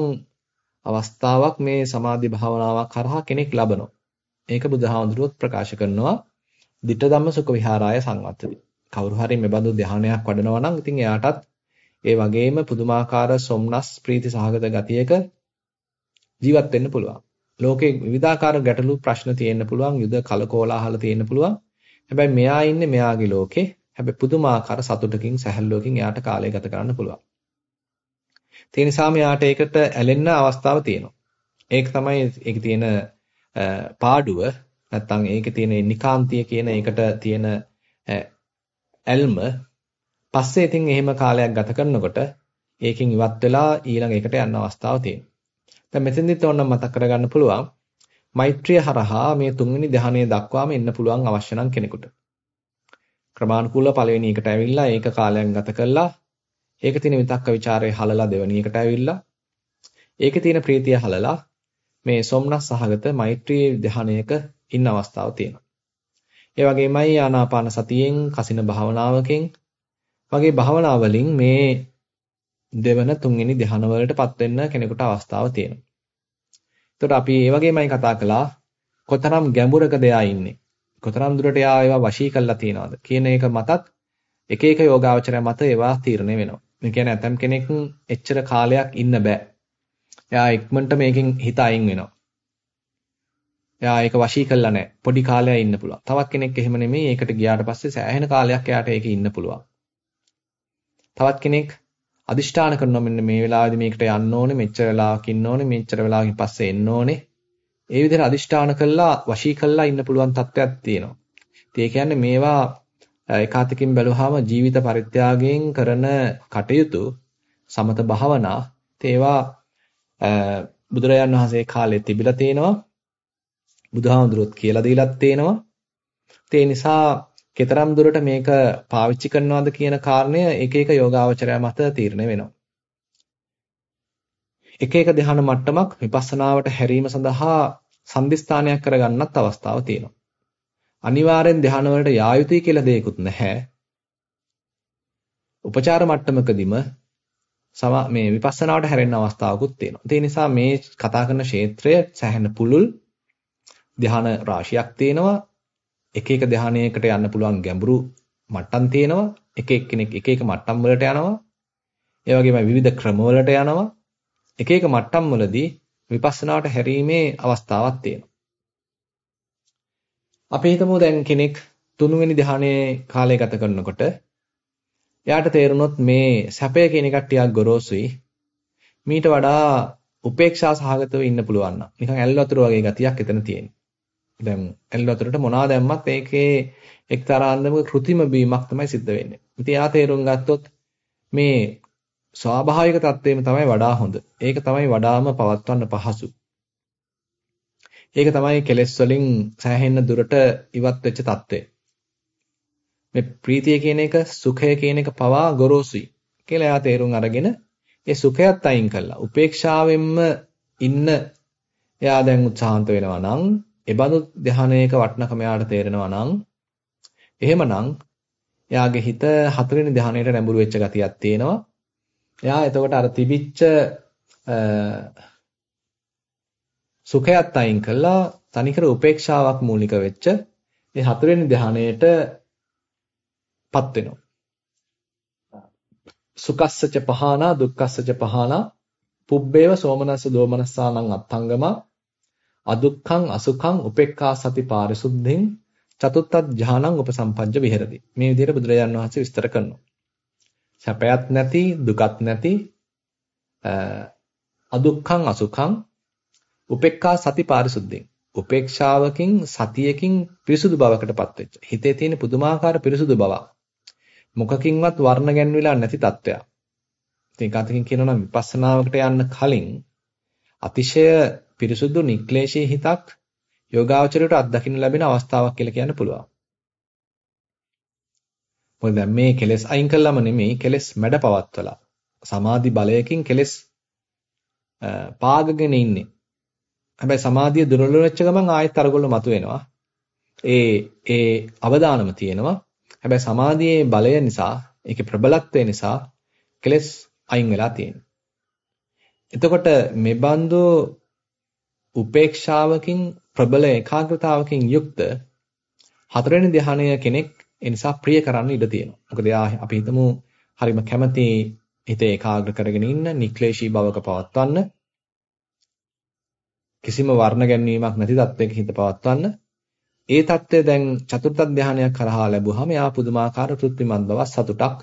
අවස්ථාවක් මේ සමාධි භාවනාවක් කරහා කෙනෙක් ලබනවා. ඒක බුදුහාමුදුරුවොත් ප්‍රකාශ කරනවා ditta dhamma sukha vihārāya සංවත්තති. කවුරු හරි මේ බඳු ධානයක් වඩනවා නම් ඉතින් එයාටත් ඒ වගේම පුදුමාකාර සොම්නස් ප්‍රීති සහගත ගතියක ජීවත් වෙන්න පුළුවන්. ලෝකේ විවිධාකාර ගැටලු ප්‍රශ්න තියෙන්න පුළුවන්, යුද කලකෝලාහල තියෙන්න පුළුවන්. හැබැයි මෙයා ඉන්නේ මෙයාගේ ලෝකේ. හැබැයි පුදුමාකාර සතුටකින් සැහැල්ලුවකින් එයාට කාලය ගත කරන්න පුළුවන්. ඒ නිසා මෙයාට ඒකට ඇලෙන්න අවස්ථාව තියෙනවා. ඒක තමයි ඒකේ තියෙන පාඩුව නැත්තම් ඒකේ තියෙන නිකාන්තිය කියන ඒකට තියෙන ඇල්ම පස්සේ ඉතින් එහෙම කාලයක් ගත කරනකොට ඒකෙන් ඉවත් වෙලා ඊළඟ එකට යන්න අවස්ථාව තියෙනවා. දැන් මෙතෙන්දිත් ඕනනම් මතක් කරගන්න පුළුවන් මෛත්‍රිය හරහා මේ තුන්වෙනි ධ්‍යානය දක්වාම එන්න පුළුවන් අවශ්‍ය නම් කෙනෙකුට. ක්‍රමානුකූලව පළවෙනි එකට ඇවිල්ලා ඒක කාලයක් ගත කළා. ඒක තියෙන විතක්ක ਵਿਚාරය හලලා දෙවෙනි එකට ඇවිල්ලා. ඒකේ තියෙන ප්‍රීතිය හලලා මේ සොම්නස් සහගත මෛත්‍රී ධ්‍යානයක ඉන්න අවස්ථාව තියෙනවා. ඒ වගේමයි ආනාපාන සතියෙන් කසින භාවනාවකින් වගේ භාවනා වලින් මේ දෙවන තුන්වෙනි ධ්‍යාන වලටපත් වෙන්න කෙනෙකුට අවස්ථාව තියෙනවා. එතකොට අපි ඒ වගේමයි කතා කළා කොතරම් ගැඹුරකද එයා ඉන්නේ. කොතරම් දුරට එයා ඒවා වශී කරලා තියනවද කියන එක මතත් එක එක යෝගාවචරය මත ඒවා තීරණය වෙනවා. මේ කියන්නේ ඇතම් කෙනෙක් එච්චර කාලයක් ඉන්න බෑ. එයා ඉක්මනට මේකෙන් හිත අයින් වෙනවා. එයා ඒක වශී කරලා නැහැ. පොඩි කාලයක් ඉන්න පුළුවන්. තවත් කෙනෙක් එහෙම නෙමෙයි. ඒකට ගියාට පස්සේ සෑහෙන කාලයක් එයාට ඒකේ ඉන්න පුළුවන්. තවත් කෙනෙක් අදිෂ්ඨාන කරනවා මෙන්න මේ වෙලාවේදී මේකට යන්න ඕනේ මෙච්චර වෙලාවක් ඉන්න ඕනේ මෙච්චර වෙලාවකින් පස්සේ එන්න ඕනේ. ඒ විදිහට අදිෂ්ඨාන කළා වශී කළා ඉන්න පුළුවන් තත්ත්වයක් තියෙනවා. ඉතින් ඒ කියන්නේ මේවා ඒකාතකින් බැලුවාම ජීවිත පරිත්‍යාගයෙන් කරන කටයුතු සමත භාවනා ඒවා බුදුරජාන් වහන්සේ කාලේ තිබිලා තියෙනවා. බුදුහාමුදුරුවොත් කියලා දීලත් තියෙනවා. ඒ නිසා කෙතරම් දුරට මේක පාවිච්චි කරනවද කියන කාරණය එක එක යෝගාවචරය මත තීරණය වෙනවා. එක එක ධ්‍යාන මට්ටමක් විපස්සනාවට හැරීම සඳහා සම්දිස්ථානයක් කරගන්නත් අවස්ථාව තියෙනවා. අනිවාර්යෙන් ධ්‍යාන වලට යා යුතුයි කියලා දෙයක්වත් නැහැ. උපචාර මට්ටමකදීම සම මේ විපස්සනාවට හැරෙන්න අවස්ථාවකුත් තියෙනවා. ඒ නිසා මේ කතා කරන ක්ෂේත්‍රය සැහැණ පුළුල් ධ්‍යාන රාශියක් තියෙනවා. එක එක ධානයකට යන්න පුළුවන් ගැඹුරු මට්ටම් තියෙනවා. එක එක කෙනෙක් එක එක මට්ටම් වලට යනවා. ඒ වගේම විවිධ ක්‍රම වලට යනවා. එක එක මට්ටම් වලදී විපස්සනාවට හැරීමේ අවස්ථාවක් තියෙනවා. අපි හිතමු දැන් කෙනෙක් තුන්වෙනි ධානයේ කාලය ගත කරනකොට එයාට තේරුණොත් මේ සැපය කියන එක ටිකක් ගොරෝසුයි. මීට වඩා උපේක්ෂා සහගතව ඉන්න පුළුවන් නම් නිකන් ඇල් වතුර වගේ ගතියක් එතන තියෙනවා. දැන් ඇල් වතුරට මොනවා දැම්මත් ඒකේ එක්තරා අන්දමක કૃතිම බීමක් තමයි සිද්ධ වෙන්නේ. ඉතින් ආ තේරුම් ගත්තොත් මේ ස්වාභාවික தත්වේම තමයි වඩා හොඳ. ඒක තමයි වඩාම පවත්වන්න පහසු. ඒක තමයි කෙලෙස් වලින් සෑහෙන්න දුරට ඉවත් වෙච්ච தත්වය. මේ ප්‍රීතිය කියන එක සුඛය කියන එක පවා ගොරෝසුයි කියලා එයා තේරුම් අරගෙන ඒ සුඛයත් අයින් කළා. උපේක්ෂාවෙන්ම ඉන්න එයා දැන් උත්සාහන්ත වෙනවා නම් එබඳු ධානයක වටිනකම යාට තේරෙනවා නම් එහෙමනම් එයාගේ හිත හතරවෙනි ධානයට නැඹුරු වෙච්ච ගතියක් තියෙනවා. එයා එතකොට අර තිබිච්ච සුඛයත් අයින් කළා තනිකර උපේක්ෂාවක් මූලික වෙච්ච ඒ හතරවෙනි ධානයට පත් වෙනවා. සුකස්සච පහනා දුක්ඛස්සච පහනා පුබ්බේව සෝමනස්ස දෝමනස්සානං අත්ංගම අදුක්ඛං අසුඛං උපේක්ඛා සති පාරිසුද්ධින් චතුත්ථ ඥානං උපසම්පජ්ජ විහෙරති. මේ විදිහට බුදුරජාන් වහන්සේ විස්තර කරනවා. සැපයක් නැති දුකක් නැති අදුක්ඛං අසුඛං උපේක්ඛා සති පාරිසුද්ධින් උපේක්ෂාවකින් සතියකින් පිරිසුදු බවකටපත් වෙච්ච හිතේ තියෙන පුදුමාකාර පිරිසුදු බවක් මොකකින්වත් වර්ණ ගැන්විලා නැති තත්වයක්. ඉතින් කාතකින් කියනවා නම් විපස්සනාවකට යන්න කලින් අතිශය පිරිසුදු නික්ලේශී හිතක් යෝගාවචරයට අත්දකින්න ලැබෙන අවස්ථාවක් කියලා කියන්න පුළුවන්. මොකද දැන් මේ කෙලෙස් අයින් කළාම නෙමෙයි කෙලෙස් මැඩ පවත්වලා සමාධි බලයකින් කෙලෙස් පාගගෙන ඉන්නේ. හැබැයි සමාධිය දුර්වල වෙච්ච ගමන් ආයෙත් අරගොල්ල මතුවෙනවා. ඒ ඒ අවදානම තියෙනවා. හැබැයි සමාධියේ බලය නිසා, ඒකේ ප්‍රබලත්වය නිසා කෙලෙස් අයින් වෙලා තියෙනවා. එතකොට මේ බඳු උපේක්ෂාවකින් ප්‍රබල ඒකාග්‍රතාවකින් යුක්ත හතරවෙනි ධ්‍යානය කෙනෙක් ඒ නිසා ප්‍රිය කරන්න ඉඩ තියෙනවා. මොකද එයා අපි හිතමු හරිම කැමති හිත ඒකාග්‍ර කරගෙන ඉන්න, නික්ලේශී බවක පවත්වන්න කිසිම වර්ණ ගැන්වීමක් නැති තත්වයක හිත පවත්වන්න ඒ தත්ත්වය දැන් චතුර්ථ ධානයක් කරහා ලැබුවාම යා පුදුමාකාර තෘප්තිමත් බවක් සතුටක්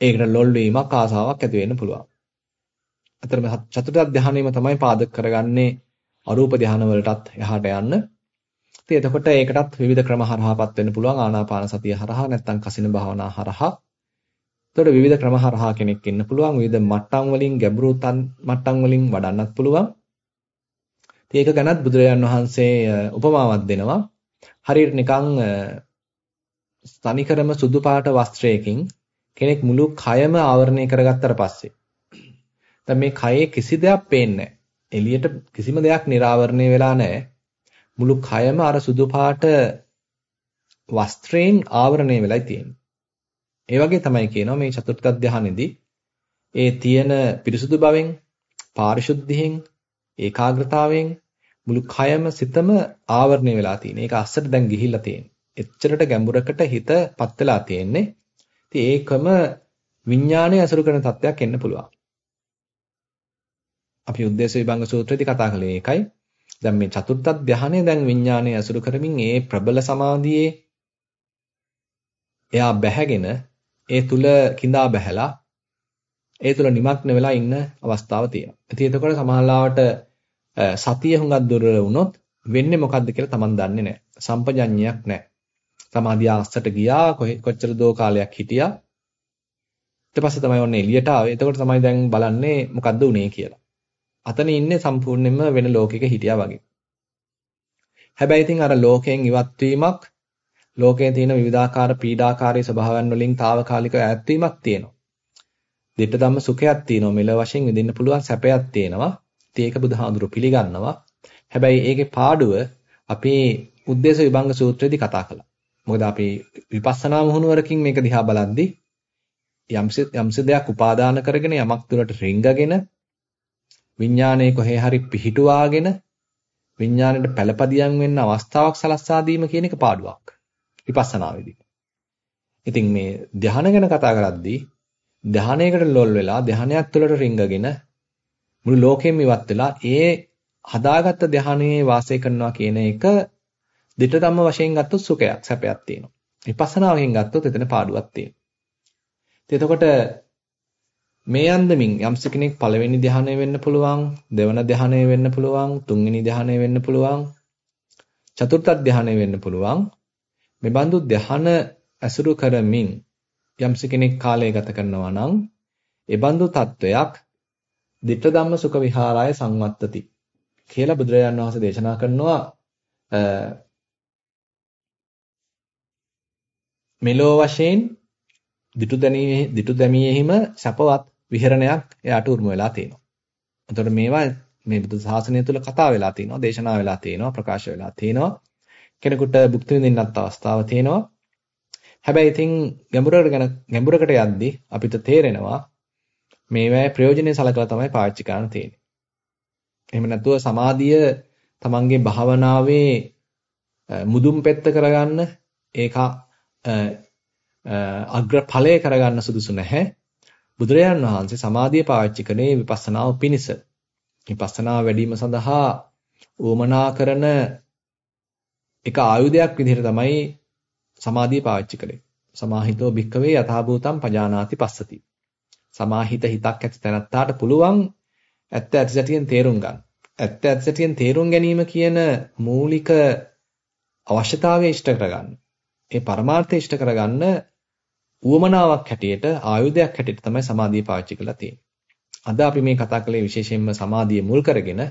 ඒකට ලොල් වීමක් ආසාවක් ඇති වෙන්න පුළුවන්. අතරම චතුර්ථ ධානයම තමයි පාදක කරගන්නේ අරූප ධාන වලටත් එහාට යන්න. ඉතින් එතකොට ඒකටත් විවිධ ක්‍රම හරහාපත් වෙන්න පුළුවන් ආනාපාන සතිය හරහා නැත්නම් කසින භාවනා හරහා. එතකොට විවිධ ක්‍රම හරහා කෙනෙක් ඉන්න පුළුවන් විවිධ මට්ටම් වලින් ගැඹුරු මට්ටම් වලින් වඩන්නත් පුළුවන්. ඒක ගැනත් බුදුරජාන් වහන්සේ උපමාවක් දෙනවා. හරියට නිකන් තනිකරම සුදු පාට වස්ත්‍රයකින් කෙනෙක් මුළු කයම ආවරණය කරගත්තට පස්සේ දැන් මේ කයේ කිසි දෙයක් පේන්නේ එළියට කිසිම දෙයක් निराවරණය වෙලා නැහැ. මුළු කයම අර සුදු පාට වස්ත්‍රයෙන් ආවරණය වෙලයි තියෙන්නේ. ඒ වගේ තමයි කියනවා මේ චතුර්ථ ධානයේදී ඒ තියෙන පිරිසුදු බවෙන්, පාරිශුද්ධියෙන්, ඒකාග්‍රතාවයෙන් මුළු කයම සිතම ආවරණය වෙලා තියෙන. ඒක අස්සට දැන් ගිහිල්ලා තියෙන්නේ. එච්චරට ගැඹුරකට හිතපත් වෙලා තියෙන්නේ. ඉතින් ඒකම විඥානය අසුරු කරන තත්ත්වයක් එන්න පුළුවන්. අපි උද්දේශ විභංග සූත්‍රයේදී කතා කළේ ඒකයි. දැන් මේ චතුර්ථ ධානය දැන් විඥානය ඇසුරු කරමින් ඒ ප්‍රබල සමාධියේ එයා බැහැගෙන ඒ තුල கிඳා බැහැලා ඒ තුල නිමග්න වෙලා ඉන්න අවස්ථාව තියෙනවා. ඉතින් එතකොට සමහරවට සතිය හුඟක් දුර්වල වුණොත් වෙන්නේ මොකද්ද කියලා Taman දන්නේ නැහැ. සම්පජඤ්ඤයක් නැහැ. සමාධිය අස්සට ගියා කොච්චර දෝ කාලයක් හිටියා. ඊට පස්සේ තමයි ඔන්න එළියට ආවේ. එතකොට තමයි දැන් බලන්නේ මොකද්ද උනේ කියලා. අතන ඉන්නේ සම්පූර්ණයෙන්ම වෙන ලෝකයක හිටියා වගේ. හැබැයි ඉතින් අර ලෝකයෙන් ඉවත් වීමක් ලෝකයේ තියෙන විවිධාකාර පීඩාකාරී ස්වභාවයන් වලින් తాවකාලික ඈත්වීමක් තියෙනවා. දිට්ඨ ධම්ම සුඛයක් තියෙනවා. මෙල වශයෙන් විඳින්න පුළුවන් සැපයක් තියෙනවා. ඉතින් ඒක බුදුහාඳුරු පිළිගන්නවා. හැබැයි ඒකේ පාඩුව අපේ උද්දේශ විභංග සූත්‍රයේදී කතා කළා. මොකද අපි විපස්සනා මොහුනුවරකින් මේක දිහා බලද්දී යම්සි යම්සි දෙයක් උපාදාන කරගෙන යමක් තුළට රිංගගෙන විඥානයේ කොහේ හරි පිහිටුවාගෙන විඥාණයට පළපදියම් වෙන්න අවස්ථාවක් සලස්සා දීම කියන එක පාඩුවක් විපස්සනාවේදී. ඉතින් මේ ධ්‍යාන ගැන කතා කරද්දී ධ්‍යානයකට ලොල් වෙලා ධ්‍යානයක් තුළට රිංගගෙන මුළු ලෝකෙම ඉවත් වෙලා ඒ හදාගත්ත ධානයේ වාසය කරනවා කියන එක දිට ධම්ම වශයෙන් ගත්තොත් සුඛයක් සැපයක් තියෙනවා. විපස්සනාවෙන් ගත්තොත් එතන පාඩුවක් තියෙනවා. එතකොට මේ අන්දමින් යම්ස කෙනෙක් පළවෙනි ධානය වෙන්න පුළුවන්, දෙවන ධානය වෙන්න පුළුවන්, තුන්වෙනි ධානය වෙන්න පුළුවන්, චතුර්ථ ධානය වෙන්න පුළුවන්. මේ බඳු ධාන ඇසුරු කරමින් යම්ස කෙනෙක් කාලය ගත කරනවා නම් ඒ බඳු තත්වයක් ditta ධම්ම සුඛ විහාරාය සංවත්තති කියලා බුදුරජාණන් වහන්සේ දේශනා කරනවා මෙලෝ වශයෙන් දිටු දැනීමේ දිටු දැමියෙහිම සැපවත් විහරණයක් එයාට උරුම වෙලා තියෙනවා. එතකොට මේවා මේ බුදු සාසනය තුළ කතා වෙලා තියෙනවා, දේශනා වෙලා තියෙනවා, ප්‍රකාශ වෙලා තියෙනවා. කෙනෙකුට භුක්ති විඳින්නත් අවස්ථාව තියෙනවා. හැබැයි ඉතින් ගැඹුරකට ගැන ගැඹුරකට යද්දී අපිට තේරෙනවා මේවායේ ප්‍රයෝජනෙ සලකලා තමයි පාවිච්චි කරන්න තියෙන්නේ. එහෙම නැතුව සමාධිය තමන්ගේ භාවනාවේ මුදුන් පෙත්ත කරගන්න ඒක අග්‍ර ඵලය කරගන්න සුදුසු නැහැ. බුදුරජාන් වහන්සේ සමාධිය පාවිච්චි කරේ විපස්සනාව පිණිස. විපස්සනා වැඩිම සඳහා උවමනා කරන එක ආයුධයක් විදිහට තමයි සමාධිය පාවිච්චි කළේ. සමාහිතෝ භික්කවේ යථාභූතම් පජානාති පස්සති. සමාහිත හිතක් ඇති තැනත්තාට පුළුවන් ඇත්ත ඇතිසැටියෙන් තේරුම් ගන්න. ඇත්ත ඇතිසැටියෙන් තේරුම් ගැනීම කියන මූලික අවශ්‍යතාවය ඉෂ්ට කරගන්න. ඒ පරමාර්ථය ඉෂ්ට කරගන්න උවමනාවක් හැටියට ආයුධයක් හැටියට තමයි සමාධිය පාවිච්චි කරලා තියෙන්නේ. අද අපි මේ කතා කළේ විශේෂයෙන්ම සමාධිය මුල් කරගෙන.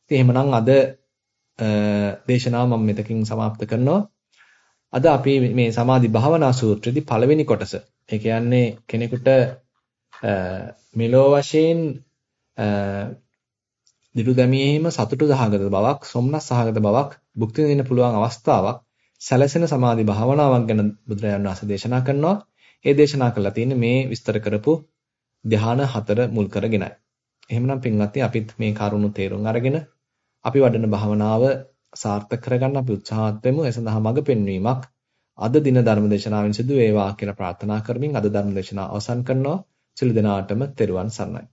ඉතින් එහෙමනම් අද දේශනාව මම මෙතකින් સમાપ્ત කරනවා. අද අපි මේ සමාධි භාවනා සූත්‍රයේදී පළවෙනි කොටස. ඒ කියන්නේ කෙනෙකුට මෙලෝ වශයෙන් දිරු දැමීම සතුටු සහගත බවක්, සොම්නස් සහගත බවක් භුක්ති විඳින්න පුළුවන් අවස්ථාවක් සැලසෙන සමාධි භාවනාවක් ගැන බුදුරජාණන් වහන්සේ දේශනා කරනවා. ඒ දේශනා කරලා තියෙන්නේ මේ විස්තර කරපු ධ්‍යාන හතර මුල් කරගෙනයි. එහෙමනම් පින්වත්නි අපිත් මේ කරුණු තේරුම් අරගෙන අපි වඩන භාවනාව සාර්ථක කරගන්න අපි උත්සාහත් වෙමු. ඒ සඳහා මඟ පෙන්වීමක් අද දින ධර්ම දේශනාවෙන් සිදු වේවා කියලා ප්‍රාර්ථනා කරමින් අද ධර්ම දේශනාව අවසන් කරනවා. සියලු දෙනාටම තෙරුවන් සරණයි.